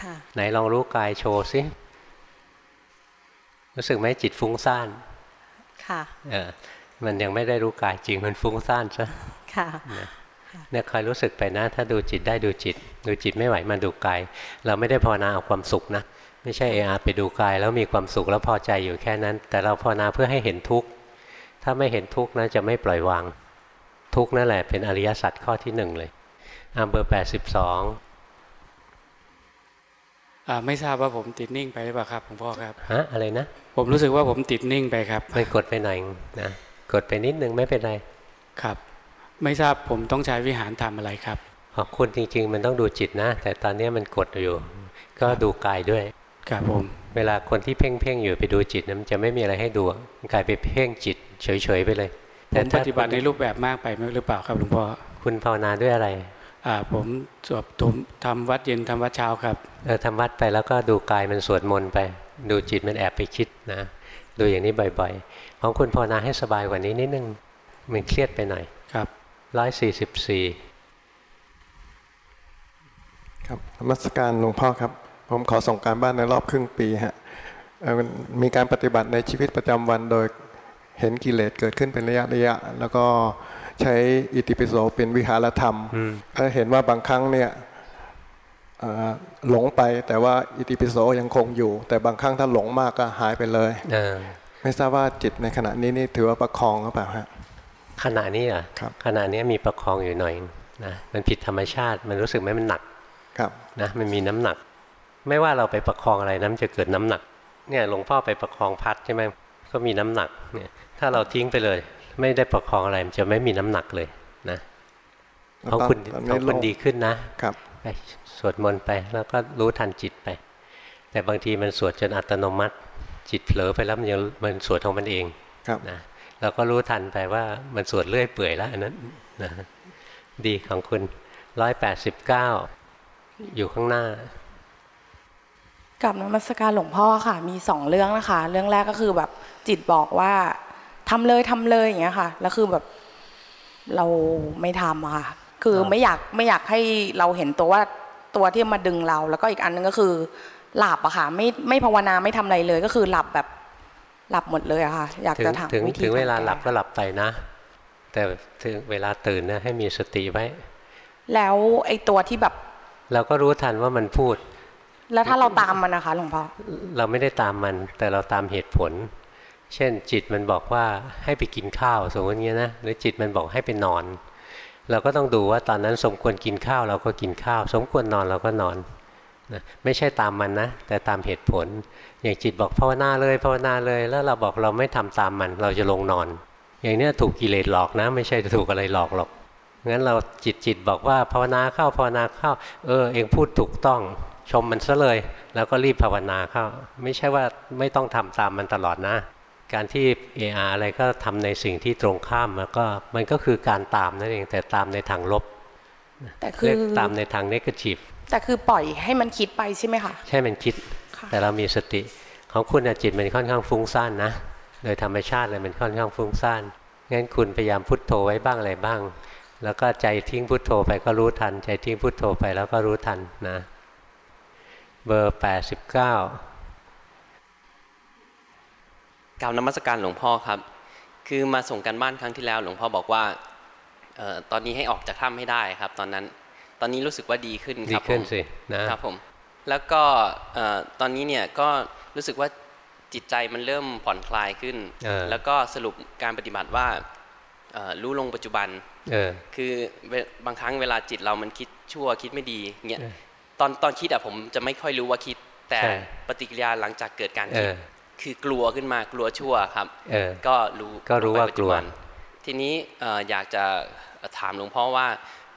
ค่ะไหนลองรู้กายโชว์สิ รู้สึกไหมจิตฟุ้งซ่านค่ะเออมันยังไม่ได้รู้กายจริงมันฟุ้งซ่านซะค่ะเนี่ยเนี่ยคอยรู้สึกไปนะ ถ้าดูจิตได้ดูจิต ดูจิตไม่ไหวมาดูกายเราไม่ได้ภาวนาเอาความสุขนะไม่ใช่เออาไปดูกาย แล้วมีความสุขแล้วพอใจอยู่แค่นั้น แต่เราภาวนาเพื่อให้เห็นทุกข์ถ้าไม่เห็นทุกข์นะจะไม่ปล่อยวาง ทุกข์นั่นแหละเป็นอริยสัจข้อที่หนึ่งเลยอ่าเบอร์แปดสิบสองอ่า ไม่ทราบว่าผมติดนิ่งไปหรือเปล่าครับหลวงพ่อครับฮะอะไรนะ ผมรู้สึกว่าผมติดนิ่งไปครับไปกดไปหน่อยนะกดไปนิดนึงไม่เป็นไรครับ ไม่ทราบผมต้องใช้วิหารทำอะไรครับของคุณจริง ๆ มันต้องดูจิตนะ แต่ตอนนี้มันกดอยู่ ก็ดูกายด้วยครับผมเวลาคนที่เพ่งเพ่งๆอยู่ไปดูจิตนะมันจะไม่มีอะไรให้ดูมันกลายไปเพ่งจิตเฉยๆไปเลยผมปฏิบัติในรูปแบบมากไปหรือเปล่าครับหลวงพ่อคุณภาวนาด้วยอะไรอ่า ผมสวดทมทำวัดเย็นทำวัดเช้าครับเออทำวัดไปแล้วก็ดูกายมันสวดมนต์ไป ดูจิตมันแอบไปคิดนะ ดูอย่างนี้บ่อยๆ ของคุณภาวนาให้สบายกว่านี้นิดนึงมันเครียดไปหน่อยครับร้อยสี่สิบสี่ครับนมัสการหลวงพ่อครับ ผมขอส่งการบ้านในรอบครึ่งปีฮะเอ่อมีการปฏิบัติในชีวิตประจำวันโดยเห็นกิเลสเกิดขึ้นเป็นระยะระยะ แล้วก็ ใช้อิติปิโสเป็นวิหารธรรมเอ่อเห็นว่าบางครั้งเนี่ยเอ่อหลงไปแต่ว่าอิติปิโสยังคงอยู่ แต่บางครั้งถ้าหลงมากก็หายไปเลยเออไม่ทราบว่าจิตในขณะนี้นี่ถือว่าประคองหรือเปล่าฮะขณะนี้เหรอะขณะนี้มีประคองอยู่หน่อยนะมันผิดธรรมชาติมันรู้สึกไหมมันหนักครับนะมันมีน้ำหนัก ไม่ว่าเราไปประคองอะไรน้ำจะเกิดน้ำหนัก เนี่ยหลวงพ่อไปประคองพัดใช่ไหมก็มีน้ำหนักเนี่ยถ้าเราทิ้งไปเลย ไม่ได้ประคองอะไรมันจะไม่มีน้ำหนักเลยนะของคุณตอนขนี้องคุณลงดีขึ้นนะครับไปสวดมนต์ไปแล้วก็รู้ทันจิตไป แต่บางทีมันสวดจนอัตโนมัติ จิตเผลอไปแล้วมันยังมันสวดของมันเองครับนะเราก็รู้ทันไปว่ามันสวดเรื่อยเปื่อยแล้วอันนั้นนะดีของคุณร้อยแปดสิบเก้าอยู่ข้างหน้ากับนมัสการหลวงพ่อค่ะ มีสองเรื่องนะคะ เรื่องแรกก็คือแบบจิตบอกว่า ทำเลยทำเลยอย่างเงี้ยค่ะ แล้วคือแบบเราไม่ทำอะค่ะ คือไม่อยากไม่อยากให้เราเห็นตัวว่าตัวที่มาดึงเรา แล้วก็อีกอันนึงก็คือ หลับอะค่ะ ไม่ไม่ภาวนาไม่ทำอะไรเลย ก็คือหลับแบบหลับหมดเลยอะค่ะ อยากถึจะงถามถึงวิธีถึงเวลาการหลับแก้ก็หลับไปนะ แต่ถึงเวลาตื่นนะให้มีสติไว้ แล้วไอ้ตัวที่แบบ เราก็รู้ทันว่ามันพูด แล้วถ้าเราตามมันนะคะหลวงพ่อเราไม่ได้ตามมัน แต่เราตามเหตุผล เช่นจิตมันบอกว่าให้ไปกินข้าวสมมติเงี้ยนะหรือจิตมันบอกให้ไปนอน เราก็ต้องดูว่าตอนนั้นสมควรกินข้าวเราก็กินข้าว สมควรนอนเราก็นอนนะไม่ใช่ตามมันนะ แต่ตามเหตุผล อย่างจิตบอกภาวนาเลยภาวนาเลย แล้วเราบอกเราไม่ทำตามมัน เราจะลงนอน อย่างเนี้ยถูกกิเลสหลอกนะ ไม่ใช่ถูกอะไรหลอกหรอกงั้นเราจิตจิตบอกว่าภาวนาเข้าภาวนาเข้า เออ เองพูดถูกต้องชมมันซะเลย แล้วก็รีบภาวนาเข้า ไม่ใช่ว่าไม่ต้องทำตามมันตลอดนะ การที่เออาอะไรก็ทำในสิ่งที่ตรงข้ามแล้วก็มันก็คือการตามนั่นเองแต่ตามในทางลบแต่คือเรียกตามในทางเนกาทีฟแต่คือปล่อยให้มันคิดไปใช่ไหมคะใช่มันคิด แต่เรามีสติของคุณน่ะจิตมันค่อนข้างฟุ้งซ่านนะโดยธรรมชาติเลยมันค่อนข้างฟุ้งซ่านงั้นคุณพยายามพุทโธไว้บ้างอะไรบ้าง แล้วก็ใจทิ้งพุทโธไปก็รู้ทัน ใจทิ้งพุทโธไปแล้วก็รู้ทันนะ เบอร์แปดสิบเก้า กล่าวนมัสการหลวงพ่อครับ คือมาส่งกันบ้านครั้งที่แล้ว หลวงพ่อบอกว่าเออตอนนี้ให้ออกจากถ้ำให้ได้ครับ ตอนนั้น ตอนนี้รู้สึกว่าดีขึ้นครับดีขึ้นผมสินะครับผม แล้วก็เอ่อตอนนี้เนี่ยก็รู้สึกว่าจิตใจมันเริ่มผ่อนคลายขึ้นเออแล้วก็สรุปการปฏิบัติว่าเอ่อรู้ลงปัจจุบันเออคือเวบางครั้งเวลาจิตเรามันคิดชั่วคิดไม่ดีเงี้ยตอนตอนคิดอะผมจะไม่ค่อยรู้ว่าคิด แต่ใช่ปฏิกิริยาหลังจากเกิดการคิดเออ คือกลัวขึ้นมากลัวชั่วครับเออก็รู้ก็รู้ว่าลงไปปัจจุบันกลัว ทีนี้เอ่ออยากจะถามหลวงพ่อว่า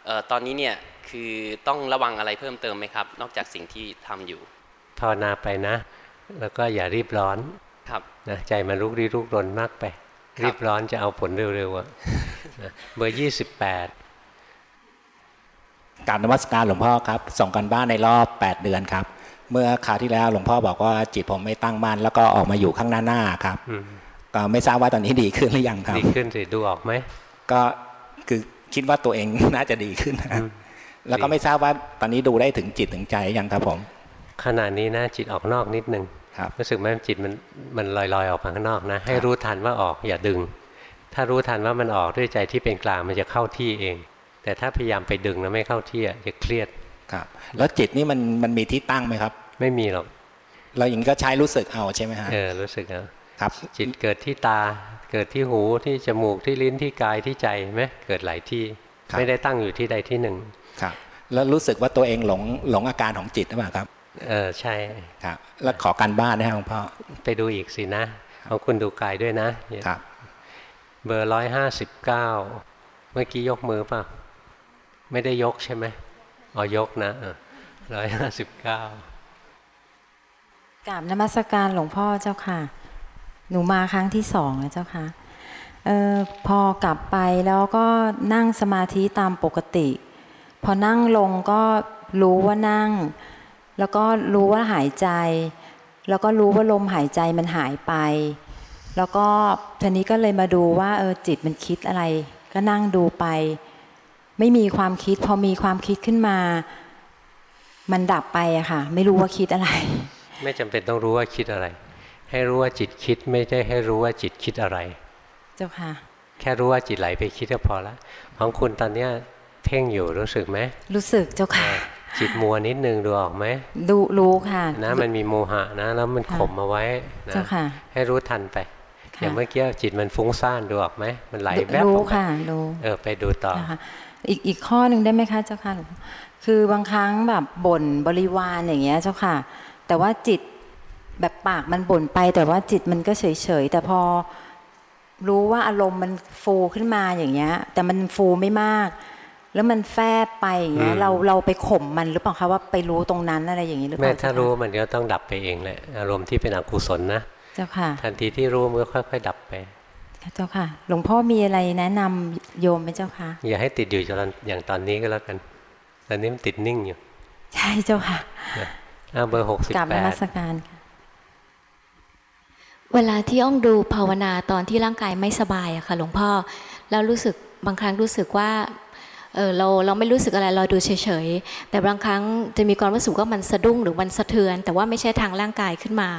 เอ่อตอนนี้เนี่ยคือต้องระวังอะไรเพิ่มเติมไหมครับ นอกจากสิ่งที่ทำอยู่ภาวนาไปนะ แล้วก็อย่ารีบร้อนครับนะใจมันลุกรีลุกรนมากไป รีบร้อนจะเอาผลเร็วๆอะนะเบอร์ยี่สิบแปดกรารนมัสการหลวงพ่อครับ ส่งกันบ้านในรอบ 8 เดือนครับ เมื่อคราวที่แล้วหลวงพ่อบอกว่าจิตผมไม่ตั้งมั่นแล้วก็ออกมาอยู่ข้างหน้าหน้าครับอืมก็ไม่ทราบว่าตอนนี้ดีขึ้นหรือยังครับ ดีขึ้นสิดูออกไหมก็คือคิดว่าตัวเองน่าจะดีขึ้นนะครับแล้วก็ไม่ทราบว่าตอนนี้ดูได้ถึงจิตถึงใจยังครับผมขณะนี้นะจิตออกนอกนิดนึงรู้สึกไหมจิตมันมันลอยๆออกมาข้างนอกนะ ให้รู้ทันว่าออกอย่าดึง ถ้ารู้ทันว่ามันออกด้วยใจที่เป็นกลางมันจะเข้าที่เอง แต่ถ้าพยายามไปดึงแล้วไม่เข้าที่อะจะเครียด ครับ แล้วจิตนี่มันมันมีที่ตั้งไหมครับ ไม่มีหรอกเราอย่างนี้ก็ใช้รู้สึกเอาใช่ไหมฮะเออรู้สึกเอาครับ จิตเกิดที่ตา เกิดที่หูที่จมูกที่ลิ้นที่กายที่ใจไหมเกิดหลายที่ ไม่ได้ตั้งอยู่ที่ใดที่หนึ่งครับ แล้วรู้สึกว่าตัวเองหลงหลงอาการของจิตหรือเปล่าครับ เออใช่ครับ แล้วขอการบ้านนะครับหลวงพ่อไปดูอีกสินะของคุณดูกายด้วยนะครับเบอร์ร้อยห้าสิบเก้าเมื่อกี้ยกมือป่ะไม่ได้ยกใช่ไหม ออยกนะร้อยห้าสิบเก้ากราบนมัสการหลวงพ่อเจ้าค่ะ หนูมาครั้งที่สองแล้วเจ้าค่ะออพอกลับไปแล้วก็นั่งสมาธิตามปกติ พอนั่งลงก็รู้ว่านั่ง แล้วก็รู้ว่าหายใจ แล้วก็รู้ว่าลมหายใจมันหายไป แล้วก็ทีนี้ก็เลยมาดูว่าเออจิตมันคิดอะไร ก็นั่งดูไป ไม่มีความคิด พอมีความคิดขึ้นมา มันดับไปอะค่ะ ไม่รู้ว่าคิดอะไร ไม่จำเป็นต้องรู้ว่าคิดอะไร ให้รู้ว่าจิตคิดไม่ได้ให้รู้ว่าจิตคิดอะไร เจ้าค่ะ แค่รู้ว่าจิตไหลไปคิดก็พอละของคุณตอนเนี้ยเพ่งอยู่รู้สึกไหมรู้สึกเจ้าค่ะจิตมัวนิดนึงดูออกไหมดูรู้ค่ะนะมันมีโมหะนะ แล้วมันข่มเอาไว้นะให้รู้ทันไปอย่างเมื่อกี้จิตมันฟุ้งซ่านดูออกไหมมันไหลแวบรู้ค่ะรู้เออไปดูต่อ อีกอีกข้อหนึ่งได้ไหมคะเจ้าค่ะคือบางครั้งแบบบ่นบริวารอย่างเงี้ยเจ้าค่ะ แต่ว่าจิตแบบปากมันบ่นไป แต่ว่าจิตมันก็เฉยเฉยแต่พอรู้ว่าอารมณ์มันฟูขึ้นมาอย่างเงี้ย แต่มันฟูไม่มาก แล้วมันแฟบไปอย่างเงี้ยเราเราไปข่มมันหรือเปล่าคะว่าไปรู้ตรงนั้นอะไรอย่างนี้หรือเปล่าแม่ถ้ารู้มันก็ต้องดับไปเองแหละอารมณ์ที่เป็นอกุศลนะเจ้าค่ะ ทันทีที่รู้มันก็ค่อย ๆ ดับไป เจ้าค่ะ หลวงพ่อมีอะไรแนะนำโยมไหมเจ้าค่ะ อย่าให้ติดอยู่จนอย่างตอนนี้ก็แล้วกัน ตอนนี้มันติดนิ่งอยู่ ใช่เจ้าค่ะอ่าเบอร์หกสิบแปดกลับนมัสการค่ะเวลาที่อ้องดูภาวนาตอนที่ร่างกายไม่สบายอะค่ะ หลวงพ่อแล้วรู้สึกบางครั้งรู้สึกว่าเออเราเราไม่รู้สึกอะไรเราดูเฉยๆ แต่บางครั้งจะมีความรู้สึกว่ามันสะดุ้งหรือมันสะเทือน แต่ว่าไม่ใช่ทางร่างกายขึ้นมา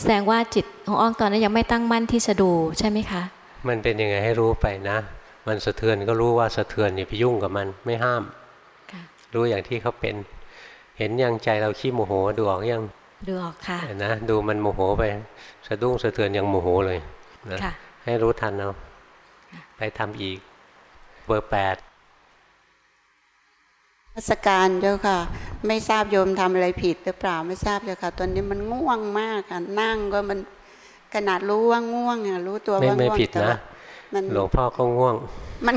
แสดงว่าจิตของอ้องตอนนั้นยังไม่ตั้งมั่นที่จะดูใช่ไหมคะ มันเป็นยังไงให้รู้ไปนะ มันสะเทือนก็รู้ว่าสะเทือนอย่าไปยุ่งกับมันไม่ห้าม รู้อย่างที่เขาเป็น เห็นยังใจเราขี้โมโหดูออกยังดูออกค่ะนะดูมันโมโหไป สะดุ้งสะเทือนยังโมโหเลยนะให้รู้ทันเอาไปทำอีก เบอร์แปดราชการเจ้าค่ะ ไม่ทราบโยมทำอะไรผิดหรือเปล่าไม่ทราบเจ้าค่ะ ตอนนี้มันง่วงมากค่ะนั่งก็มัน ขนาดรู้ว่าง่วงอะรู้ตัวว่าง่วงไม่ผิดนะหลวงพ่อก็ง่วง มัน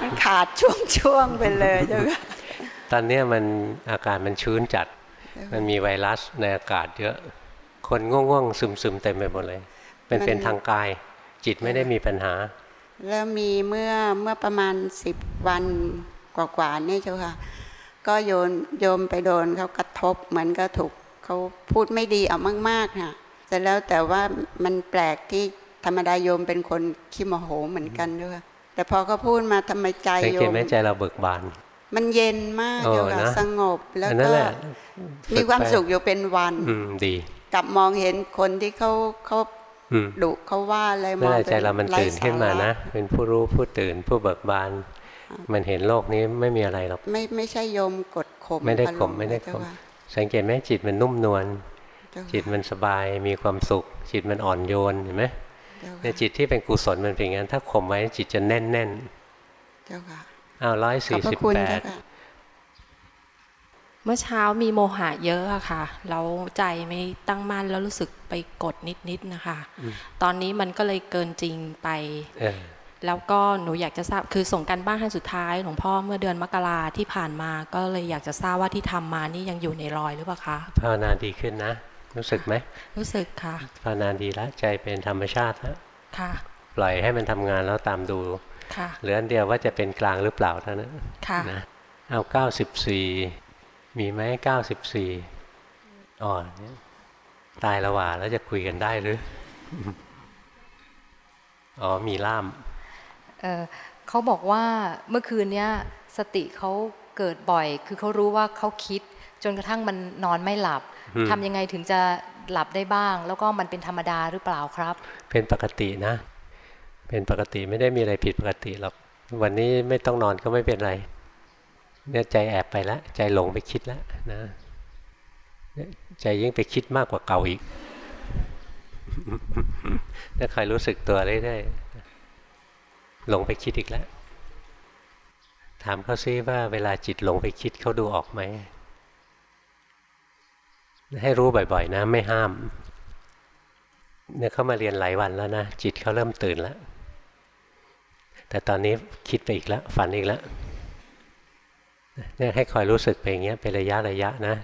มันขาดช่วงช่วงไปเลยเจ้าค่ะตอนนี้มันอากาศมันชื้นจัด มันมีไวรัสในอากาศเยอะ คนง่วงๆซึมๆเต็มไปหมดเลย เป็นเป็นทางกาย จิตไม่ได้มีปัญหา แล้วมีเมื่อเมื่อประมาณสิบวันกว่าๆนี่เจ้าค่ะ ก็โยนโยมไปโดนเขากระทบเหมือนก็ถูกเขาพูดไม่ดีเอามากๆค่ะ แต่แล้วแต่ว่ามันแปลกที่ธรรมดาโยมเป็นคนขี้โมโหเหมือนกันด้วย แต่พอเขาพูดมาทำไมใจโยมไม่ใจเราเบิกบาน มันเย็นมากเจ้าค่ะสงบแล้วก็มีความสุขอยู่เป็นวันดีกลับมองเห็นคนที่เขาเขาดุเขาว่าอะไรมองใจเรามันตื่นขึ้นมานะ เป็นผู้รู้ผู้ตื่นผู้เบิกบาน มันเห็นโลกนี้ไม่มีอะไรหรอกไม่ไม่ใช่โยมกดข่มไม่ได้ข่มไม่ได้ข่มสังเกตไหมจิตมันนุ่มนวล จิตมันสบายมีความสุข จิตมันอ่อนโยนเห็นไหมเนี่ยจิตที่เป็นกุศลมันเป็นอย่างนั้นถ้าข่มไว้จิตจะแน่นแน่นเจ้าค่ะอ้าวร้อยสี่สิบแปดเมื่อเช้ามีโมหะเยอะอะค่ะแล้วใจไม่ตั้งมั่นแล้วรู้สึกไปกดนิดๆนะคะ ตอนนี้มันก็เลยเกินจริงไปแล้วก็หนูอยากจะทราบคือส่งกันบ้านให้สุดท้ายหลวงพ่อเมื่อเดือนมกราที่ผ่านมา ก็เลยอยากจะทราบว่าที่ทำมานี่ยังอยู่ในรอยหรือเปล่าคะภาวนาดีขึ้นนะ รู้สึกไหมรู้สึกค่ะภาวนาดีแล้วใจเป็นธรรมชาติแล้วค่ะ ปล่อยให้มันทำงานแล้วตามดูค่ะเหลืออันเดียวว่าจะเป็นกลางหรือเปล่าเท่านั้นค่ะนะเอาเก้าสิบสี่มีไหมเก้าสิบสี่อ๋อตายละว่า แล้วจะคุยกันได้หรืออ๋อมีล่ามเขาบอกว่าเมื่อคืนนี้สติเขาเกิดบ่อย คือเขารู้ว่าเขาคิด จนกระทั่งมันนอนไม่หลับ ทำยังไงถึงจะหลับได้บ้าง แล้วก็มันเป็นธรรมดาหรือเปล่าครับ เป็นปกตินะ เป็นปกติไม่ได้มีอะไรผิดปกติหรอกวันนี้ไม่ต้องนอนก็ไม่เป็นไร เนี่ยใจแอบไปแล้วใจหลงไปคิดแล้วนะใจยิ่งไปคิดมากกว่าเก่าอีกถ้าใครรู้สึกตัวเรื่อยๆหลงไปคิดอีกแล้ว ถามเขาซิว่าเวลาจิตหลงไปคิดเขาดูออกไหม ให้รู้บ่อยๆ นะ ไม่ห้าม เนี่ยเขามาเรียนหลายวันแล้วนะ จิตเขาเริ่มตื่นแล้ว แต่ตอนนี้คิดไปอีกแล้ว ฝันอีกแล้วเนี่ยให้คอยรู้สึกไปอย่างเงี้ยเป็นระยะระยะนะ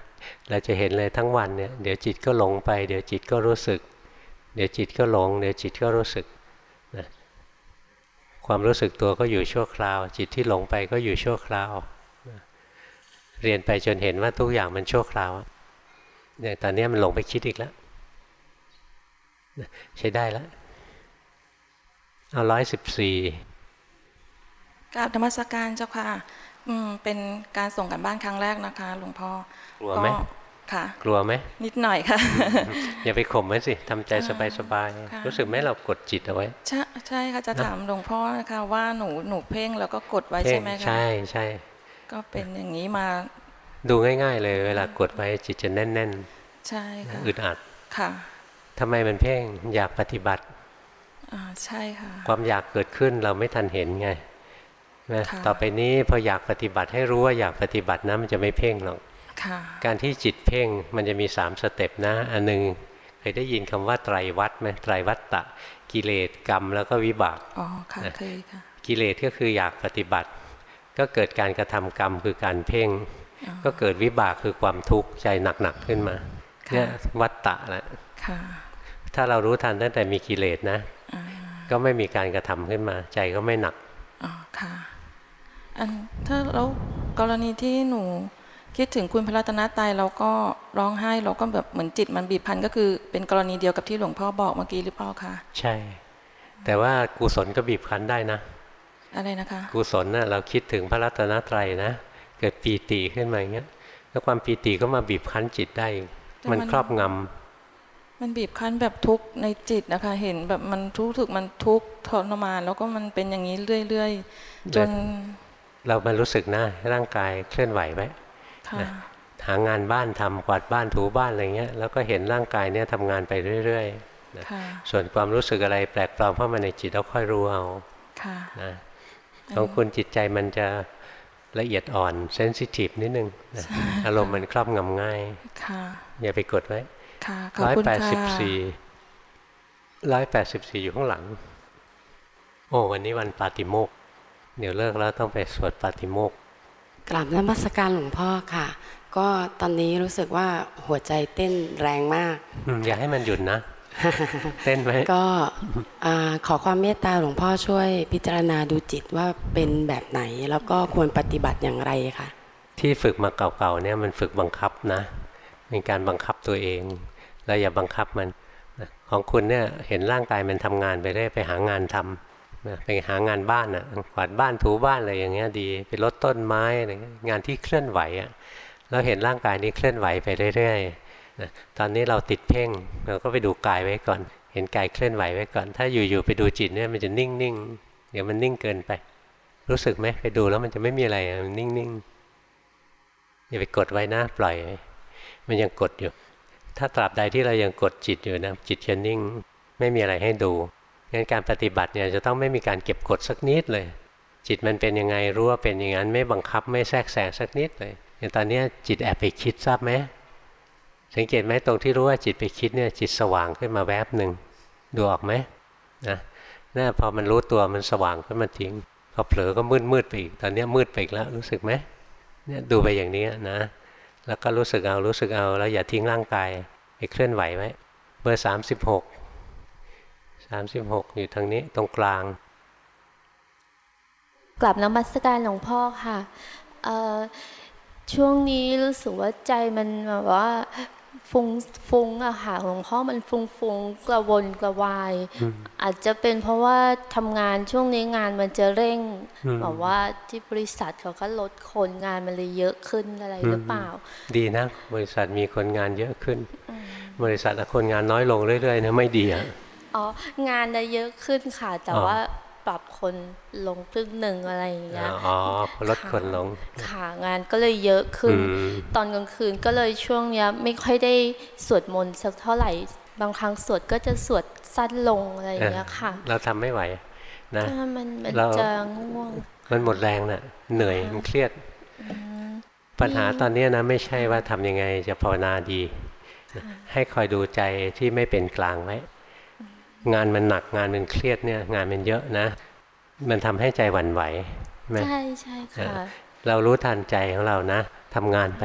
เราจะเห็นเลยทั้งวันเนี่ยเดี๋ยวจิตก็หลงไป เดี๋ยวจิตก็รู้สึก เดี๋ยวจิตก็หลง เดี๋ยวจิตก็รู้สึกนะความรู้สึกตัวก็อยู่ชั่วคราว จิตที่หลงไปก็อยู่ชั่วคราวนะเรียนไปจนเห็นว่าทุกอย่างมันชั่วคราว เนี่ยตอนนี้มันหลงไปคิดอีกแล้วใช้ได้แล้วเอาร้อยสิบสี่กราบธรรมสการเจ้าค่ะอืมเป็นการส่งกันบ้านครั้งแรกนะคะ หลวงพ่อกลัวไหมค่ะกลัวไหมนิดหน่อยค่ะ อย่าไปข่มไว้สิทำใจสบายๆรู้สึกไหมเรากดจิตเอาไว้ ใช่ใช่ค่ะจะถามหลวงพ่อนะคะว่าหนูหนูเพ่งแล้วก็กดไว้ใช่ไหมคะใช่ใช่ก็เป็นอย่างนี้มา ดูง่าย ๆ เลยเวลากดไว้จิตจะแน่น ๆ ใช่ค่ะอึดอัดค่ะทำไมมันเพ่งอยากปฏิบัติอ่าใช่ค่ะ ความอยากเกิดขึ้นเราไม่ทันเห็นไงนะต่อไปนี้พออยากปฏิบัติให้รู้ว่าอยากปฏิบัตินะมันจะไม่เพ่งหรอกการที่จิตเพ่งมันจะมีสามสเต็ปนะ อันหนึ่งเคยได้ยินคำว่าไตรวัตไหมไตรวัตตะ กิเลสกรรมแล้วก็วิบากอ๋อค่ะเคยค่ะกิเลสก็คืออยากปฏิบัติ ก็เกิดการกระทำกรรมคือการเพ่ง ก็เกิดวิบากคือความทุกข์ใจหนักๆขึ้นมาเนี่ยวัตตะแหละถ้าเรารู้ทันตั้งแต่มีกิเลสนะ ก็ไม่มีการกระทำขึ้นมา ใจก็ไม่หนักอ๋อค่ะอันถ้าแล้วกรณีที่หนูคิดถึงคุณพระรัตนตรัยเราก็ร้องไห้เราก็แบบเหมือนจิตมันบีบพันก็คือเป็นกรณีเดียวกับที่หลวงพ่อบอกเมื่อกี้หรือเปล่าคะใช่ แต่ว่ากุศลก็บีบพันได้นะ อะไรนะคะ กุศลนะ่ะเราคิดถึงพระรัตนตรัยนะเกิดปีติขึ้นมาอย่างเงี้ยแล้วความปีติก็มาบีบคั้นจิตได้ มันครอบงำมันบีบคั้นแบบทุกข์ในจิตนะคะ เห็นแบบมันทุกข์ถึกมันทุกข์ทรมานแล้วก็มันเป็นอย่างนี้เรื่อยๆจน เรามารู้สึกนะร่างกายเคลื่อนไหวไหมหางานบ้านทำกวาดบ้านถูบ้านอะไรเงี้ยแล้วก็เห็นร่างกายเนี่ยทำงานไปเรื่อยๆนะส่วนความรู้สึกอะไรแปลกปลอมเข้ามาในจิตเราค่อยรู้เอานะของคุณจิตใจมันจะ ละเอียดอ่อนเซนซิทีฟนิดนึงนะอารมณ์มันครอบงำง่ายอย่าไปกดไว้ร้อยแปดสิบสี่ร้อยแปดสิบสี่อยู่ข้างหลัง โอ้วันนี้วันปาติโมกเดี๋ยวเลิกแล้วต้องไปสวดปาติโมกกราบนมัสการหลวงพ่อค่ะ ก็ตอนนี้รู้สึกว่าหัวใจเต้นแรงมาก อย่าให้มันหยุดนะ เต้นไหมก็ขอความเมตตาหลวงพ่อช่วยพิจารณาดูจิตว่าเป็นแบบไหน แล้วก็ควรปฏิบัติอย่างไรคะที่ฝึกมาเก่าๆเนี่ยมันฝึกบังคับนะเป็นการบังคับตัวเองเราอย่าบังคับมันของคุณเนี่ยเห็นร่างกายมันทำงานไปได้ไปหางานทำไปหางานบ้านอะกวาดบ้านถูบ้านอะไรอย่างเงี้ยดีไปลดต้นไม้อะไรงานที่เคลื่อนไหวอะเราเห็นร่างกายนี้เคลื่อนไหวไปเรื่อยๆ นะตอนนี้เราติดเพ่งเราก็ไปดูกายไว้ก่อน เห็นกายเคลื่อนไหวไว้ก่อน ถ้าอยู่ๆไปดูจิตเนี่ยมันจะนิ่งๆเดี๋ยวมันนิ่งเกินไป รู้สึกไหมไปดูแล้วมันจะไม่มีอะไรมันนิ่งๆอย่าไปกดไว้นะปล่อย มันยังกดอยู่ ถ้าตราบใดที่เรายังกดจิตอยู่นะจิตจะนิ่ง ไม่มีอะไรให้ดูงั้นการปฏิบัติเนี่ยจะต้องไม่มีการเก็บกดสักนิดเลย จิตมันเป็นยังไงรู้ว่าเป็นอย่างนั้นไม่บังคับไม่แทรกแซงสักนิดเลยอย่างตอนนี้จิตแอบไปคิดทราบไหม สังเกตไหมตรงที่รู้ว่าจิตไปคิดเนี่ยจิตสว่างขึ้นมาแวบหนึ่งดูออกไหมนะน่าพอมันรู้ตัวมันสว่างขึ้นมาทิ้งพอเผลอก็มืดมืดไปอีกตอนนี้มืดไปอีกแล้วรู้สึกไหมเนี่ยดูไปอย่างนี้นะ แล้วก็รู้สึกเอารู้สึกเอาแล้วอย่าทิ้งร่างกายไปเคลื่อนไหวไว้เบอร์สามสิบหกสามสิบหกอยู่ทางนี้ตรงกลาง กลับนมัสการหลวงพ่อค่ะช่วงนี้รู้สึกว่าใจมันแบบว่า ฟุ้งฟุ้งอะค่ะหลวงพ่อมันฟุ้งฟุ้งกระวนกระวาย อาจจะเป็นเพราะว่าทำงานช่วงนี้งานมันจะเร่งแบบว่าที่บริษัทเขาก็ลดคนงานมันเลยเยอะขึ้นอะไรหรือเปล่า ดีนะ บริษัทมีคนงานเยอะขึ้น บริษัทคนงานน้อยลงเรื่อยๆนะไม่ดีอะอ๋องานจะเยอะขึ้นค่ะ แต่ว่า ปรับคนลงครึ่งหนึ่งอะไรอย่างเงี้ยอ๋อลดคนลงค่ะงานก็เลยเยอะขึ้น ตอนกลางคืนก็เลยช่วงเนี้ยไม่ค่อยได้สวดมนต์สักเท่าไหร่ บางครั้งสวดก็จะสวดสั้นลงอะไรอย่างเงี้ยค่ะ เราทำไม่ไหวนะมันมันจะง่วง มันหมดแรงน่ะ เหนื่อยมันเครียด ปัญหาตอนนี้นะไม่ใช่ว่าทำยังไงจะภาวนาดี ให้คอยดูใจที่ไม่เป็นกลางไว้ งานมันหนักงานมันเครียดเนี่ย งานมันเยอะนะ มันทำให้ใจหวั่นไหวไหมใช่ใช่ค่ะเรารู้ทันใจของเรานะทำงานไป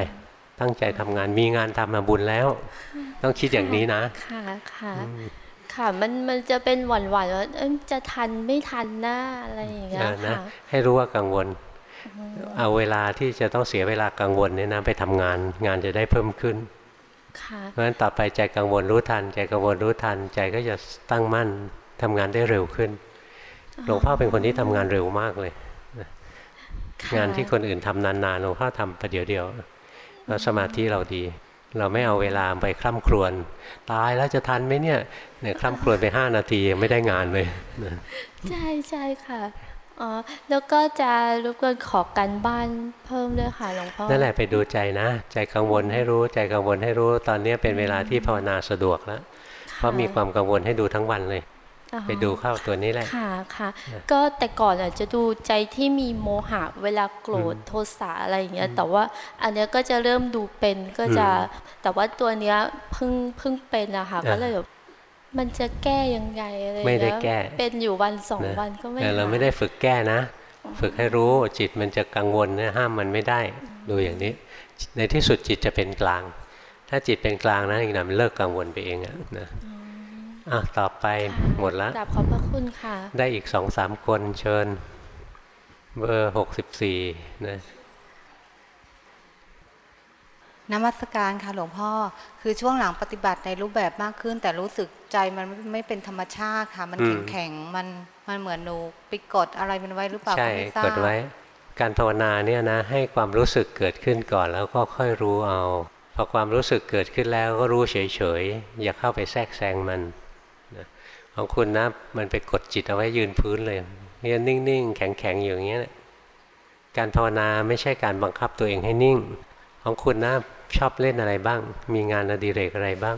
ตั้งใจทำงานมีงานทำมาบุญแล้ว ต้องคิดอย่างนี้นะ ค่ะค่ะค่ะมันมันจะเป็นหวั่นหวั่นๆว่าเอ้ยจะทันไม่ทันหน้าอะไรอย่างเงี้ยเออนะค่ะให้รู้ว่ากังวล เอาเวลาที่จะต้องเสียเวลากังวลเนี่ยนะไปทำงาน งานจะได้เพิ่มขึ้นค่ะ เพราะฉะนั้นต่อไปใจกังวลรู้ทัน ใจกังวลรู้ทัน ใจก็จะตั้งมั่นทำงานได้เร็วขึ้นหลวงพ่อเป็นคนที่ทำงานเร็วมากเลยนะงานที่คนอื่นทำนานๆหลวงพ่อทำประเดี๋ยวเดียวแล้วสมาธิเราดี เราไม่เอาเวลาไปคล่ำครวญตายแล้วจะทันไหมเนี่ยเนี่ยคล่ำครวญไปห้านาทียังไม่ได้งานเลยนะใช่ใช่ค่ะ อ๋อแล้วก็จะรบกวนขอกันบ้านเพิ่มด้วยค่ะหลวงพ่อนั่นแหละไปดูใจนะ ใจกังวลให้รู้ใจกังวลให้รู้ ตอนนี้เป็นเวลาที่ภาวนาสะดวกแล้วเพราะมีความกังวลให้ดูทั้งวันเลยอ๋อไปดูเข้าตัวนี้แหละค่ะค่ะก็แต่ก่อนอาจจะดูใจที่มีโมหะเวลาโกรธโทสะอะไรอย่างเงี้ยแต่ว่าอันเนี้ยก็จะเริ่มดูเป็นก็จะแต่ว่าตัวเนี้ยเพิ่งเพิ่งเป็นอะค่ะอ่าก็เลยแบบ มันจะแก้ยังไงอะไรอย่างไม่เงี้ยได้แก้ เป็นอยู่วันสองนะวันก็ไม่แต่เราหายไม่ได้ฝึกแก้นะ ฝึกให้รู้จิตมันจะกังวลเนี่ยห้ามมันไม่ได้ดูอย่างนี้ ในที่สุดจิตจะเป็นกลาง ถ้าจิตเป็นกลางนะอีกหน่อยมันเลิกกังวลไปเองอะนะอะต่อไปหมดแล้วกราบขอบพระคุณค่ะ ได้อีกสองสามคนเชิญ เบอร์หกสิบสี่นะ นมัสการค่ะหลวงพ่อ คือช่วงหลังปฏิบัติในรูปแบบมากขึ้น แต่รู้สึกใจมันไม่ไม่เป็นธรรมชาติค่ะ มันอืมแข็งๆมันมันเหมือนหนูไปกดอะไรมันไว้หรือเปล่าใช่ก็ไม่ทราบกดไว้ การภาวนาเนี่ยนะให้ความรู้สึกเกิดขึ้นก่อนแล้วก็ค่อยรู้เอาพอความรู้สึกเกิดขึ้นแล้วก็รู้เฉยๆอย่าเข้าไปแทรกแซงมันนะของคุณนะมันไปกดจิตเอาไว้ยืนพื้นเลยเนี่ยนิ่งๆแข็งๆอยู่อย่างเงี้ยแหละการภาวนาไม่ใช่การบังคับตัวเองให้นิ่ง ของคุณนะ ชอบเล่นอะไรบ้าง มีงานอดิเรกอะไรบ้าง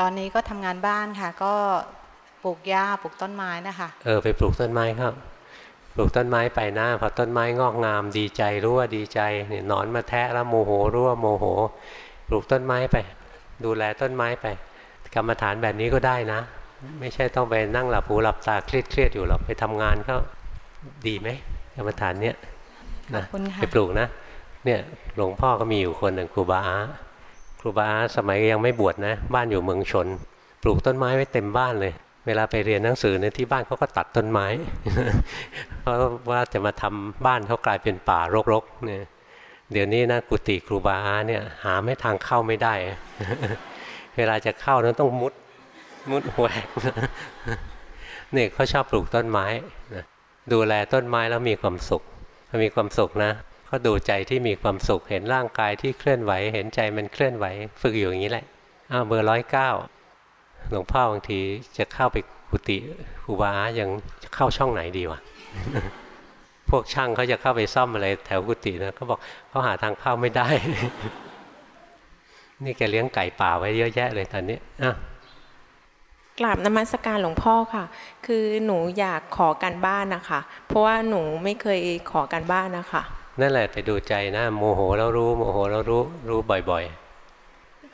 ตอนนี้ก็ทำงานบ้านค่ะ ก็ปลูกหญ้าปลูกต้นไม้นะคะเออไปปลูกต้นไม้ครับ ปลูกต้นไม้ไปนะพอต้นไม้งอกงามดีใจรู้ว่าดีใจเนี่ยหนอนมาแทะแล้วโมโหรู้ว่าโมโห ปลูกต้นไม้ไป ดูแลต้นไม้ไป กรรมฐานแบบนี้ก็ได้นะ ไม่ใช่ต้องไปนั่งหลับหูหลับตาเครียดเครียดๆอยู่หรอกไปทำงานก็ดีไหมกรรมฐานเนี้ยนะขอบคุณค่ะไปปลูกนะ เนี่ยหลวงพ่อก็มีอยู่คนหนึ่งครูบาอาครูบาอาสมัยยังไม่บวชนะ บ้านอยู่เมืองชน ปลูกต้นไม้ไว้เต็มบ้านเลย เวลาไปเรียนหนังสือในยที่บ้านเขาก็ตัดต้นไม้ เพราะว่าจะมาทำบ้านเขากลายเป็นป่ารกๆเนี่ยเดี๋ยวนี้นะกุฏิครูบาอาเนี่ยหาไม่ทางเข้าไม่ได้ เวลาจะเข้านั้นต้องมุดมุดแหวกเนี่ยเขาชอบปลูกต้นไม้ดูแลต้นไม้แล้วมีความสุขมีความสุขนะ ก็ดูใจที่มีความสุขเห็นร่างกายที่เคลื่อนไหว เห็นใจมันเคลื่อนไหว ฝึกอยู่อย่างนี้แหละอ้าวเบอร์ร้อยเก้าหลวงพ่อบางทีจะเข้าไปกุฏิครูบาอายังจะเข้าช่องไหนดีวะพวกช่างเขาจะเข้าไปซ่อมอะไรแถวกุฏินะเขาบอกเขาหาทางเข้าไม่ได้ นี่แกเลี้ยงไก่ป่าไว้เยอะแยะเลยตอนนี้อะกราบนมัสการหลวงพ่อค่ะ คือหนูอยากขอการบ้านนะคะ เพราะว่าหนูไม่เคยขอการบ้านนะคะ นั่นแหละไปดูใจนะโมโหแล้วรู้โมโหแล้วรู้รู้บ่อย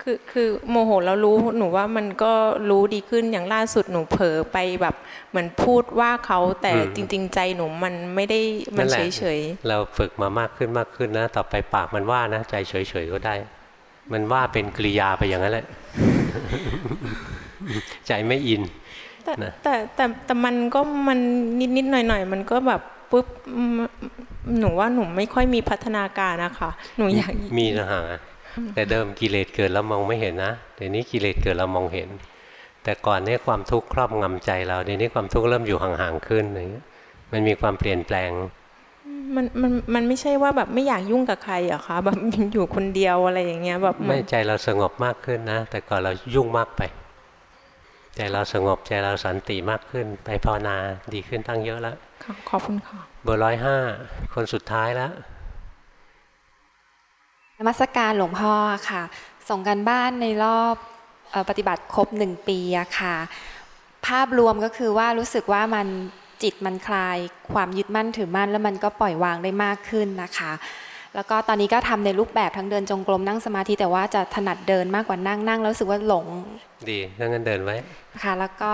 คือคือโมโหแล้วรู้หนูว่ามันก็รู้ดีขึ้นอย่างล่าสุดหนูเผลอไปแบบเหมือนพูดว่าเขาแต่อืมจริง ๆ ใจหนูมันไม่ได้ๆมันแหละเฉยเราฝึกมามากขึ้นมากขึ้นนะ ต่อไปปากมันว่านะ ใจเฉยๆก็ได้ มันว่าเป็นกริยาไปอย่างนั้นแหละใจไม่อินๆแต่นะแต่แต่แต่มันก็มันนิดนิดๆหน่อยหน่อยๆมันก็แบบ ปุ๊บอืมหนูว่าหนูไม่ค่อยมีพัฒนาการนะคะหนูอยากมีนะฮะแต่เดิมกิเลสเกิดแล้วมองไม่เห็นนะเดี๋ยวนี้กิเลสเกิดเรามองเห็น แต่ก่อนเนี่ยความทุกข์ครอบงำใจเราเดี๋ยวนี้ความทุกข์เริ่มอยู่ห่างๆขึ้นอย่างเงี้ยมันมีความเปลี่ยนแปลง มันมันมันไม่ใช่ว่าแบบไม่อยากยุ่งกับใครอะคะแบบอยู่คนเดียวอะไรอย่างเงี้ยแบบเหมืไม่อนใจเราสงบมากขึ้นนะ แต่ก่อนเรายุ่งมากไป ใจเราสงบใจเราสันติมากขึ้น ไปภาวนาดีขึ้นตั้งเยอะแล้วค่ะขอบคุณค่ะเบอร์ร้อยห้าคนสุดท้ายแล้วนมัสการหลวงพ่อค่ะ ส่งกันบ้านในรอบเออปฏิบัติครบหนึ่งปีอะค่ะ ภาพรวมก็คือว่ารู้สึกว่ามันจิตมันคลายความยึดมั่นถือมั่น แล้วมันก็ปล่อยวางได้มากขึ้นนะคะ แล้วก็ตอนนี้ก็ทำในรูปแบบทั้งเดินจงกรมนั่งสมาธิแต่ว่าจะถนัดเดินมากกว่านั่งนั่งแล้วรู้สึกว่าหลง ดีถ้างั้นเดินไว้ค่ะ แล้วก็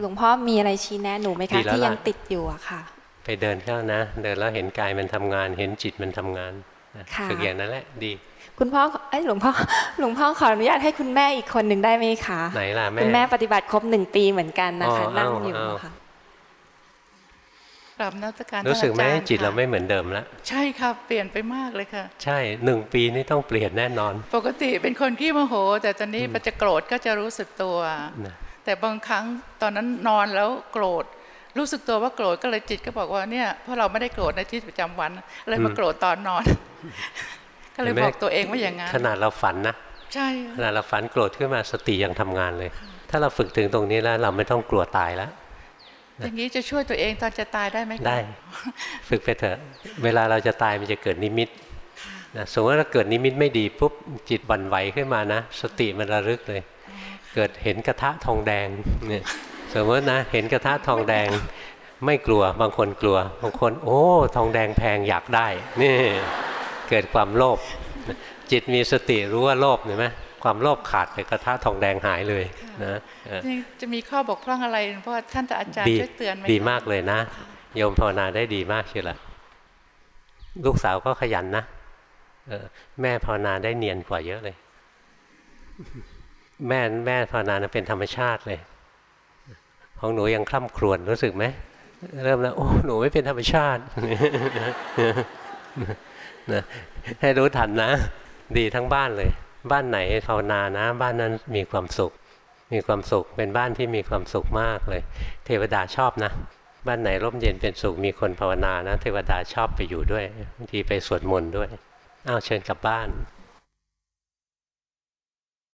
หลวงพ่อมีอะไรชี้แนะหนูไหมดีคะแล้วที่ยังล่ะติดอยู่อะค่ะ ไปเดินเข้านะ เดินแล้วเห็นกายมันทำงาน เห็นจิตมันทำงานนะค่ะฝึกอย่างนั้นแหละดี คุณพ่อเอ้ยหลวงพ่อหลวงพ่อขออนุญาตให้คุณแม่อีกคนหนึ่งได้ไหมคะไหนล่ะแม่คุณแม่ปฏิบัติครบหนึ่งปีเหมือนกันนะคะอ๋อนั่งเอาอยู่เอาค่ะ กลับนักการรู้สึกไหมท่านอาจารย์จิตเราค่ะไม่เหมือนเดิมแล้วใช่ค่ะเปลี่ยนไปมากเลยค่ะ ใช่หนึ่งปีนี่ต้องเปลี่ยนแน่นอน ปกติเป็นคนขี้โมโห แต่ตอนนี้พอจะโกรธก็จะรู้สึกตัวนะแต่บางครั้งตอนนั้นนอนแล้วโกรธ รู้สึกตัวว่าโกรธก็เลยจิตก็บอกว่าเนี่ยเพราะเราไม่ได้โกรธในชีวิตประจำวันเลยมาโกรธตอนนอน ก็เลยห็นไหมบอกตัวเองว่าอย่างนั้นขนาดเราฝันนะใช่ขนาดเราฝันโกรธขึ้นมาสติยังทำงานเลย ถ้าเราฝึกถึงตรงนี้แล้วเราไม่ต้องกลัวตายแล้ว อย่างนี้จะช่วยตัวเองตอนจะตายได้ไหมได้ ฝึกไปเถอะ เวลาเราจะตายมันจะเกิดนิมิตนะสมมติว่าเกิดนิมิตไม่ดีปุ๊บจิตบันไหวขึ้นมานะ สติมันระลึกเลย เกิดเห็นกระทะทองแดงเนี่ยสมมตินะเห็นกระทะทองแดงไม่กลัวบางคนกลัว บางคน โอ้ ทองแดงแพงอยากได้ นี่ เกิดความโลภจิตมีสติรู้ว่าโลภเห็นไหม ความโลภขาดไปกระทะทองแดงหายเลยนะเออนี่จะมีข้อบกพร่องอะไรเพราะว่าท่านอาจารย์ดีช่วยเตือนไหมดีคะมากเลยนะโยมภาวนาได้ดีมากเชียวละลูกสาวก็ขยันนะเออแม่ภาวนาได้เนียนกว่าเยอะเลย แม่แม่ภาวนานะเป็นธรรมชาติเลย ของหนูยังคล่ำครวญรู้สึกไหมเริ่มแล้วโอ้หนูไม่เป็นธรรมชาตินะให้รู้ทันนะ ดีทั้งบ้านเลย บ้านไหนภาวนานะ บ้านนั้นมีความสุข มีความสุขเป็นบ้านที่มีความสุขมากเลย เทวดาชอบนะ บ้านไหนร่มเย็นเป็นสุขมีคนภาวนานะ เทวดาชอบไปอยู่ด้วยบางทีไปสวดมนต์ด้วยอ้าวเชิญกลับบ้าน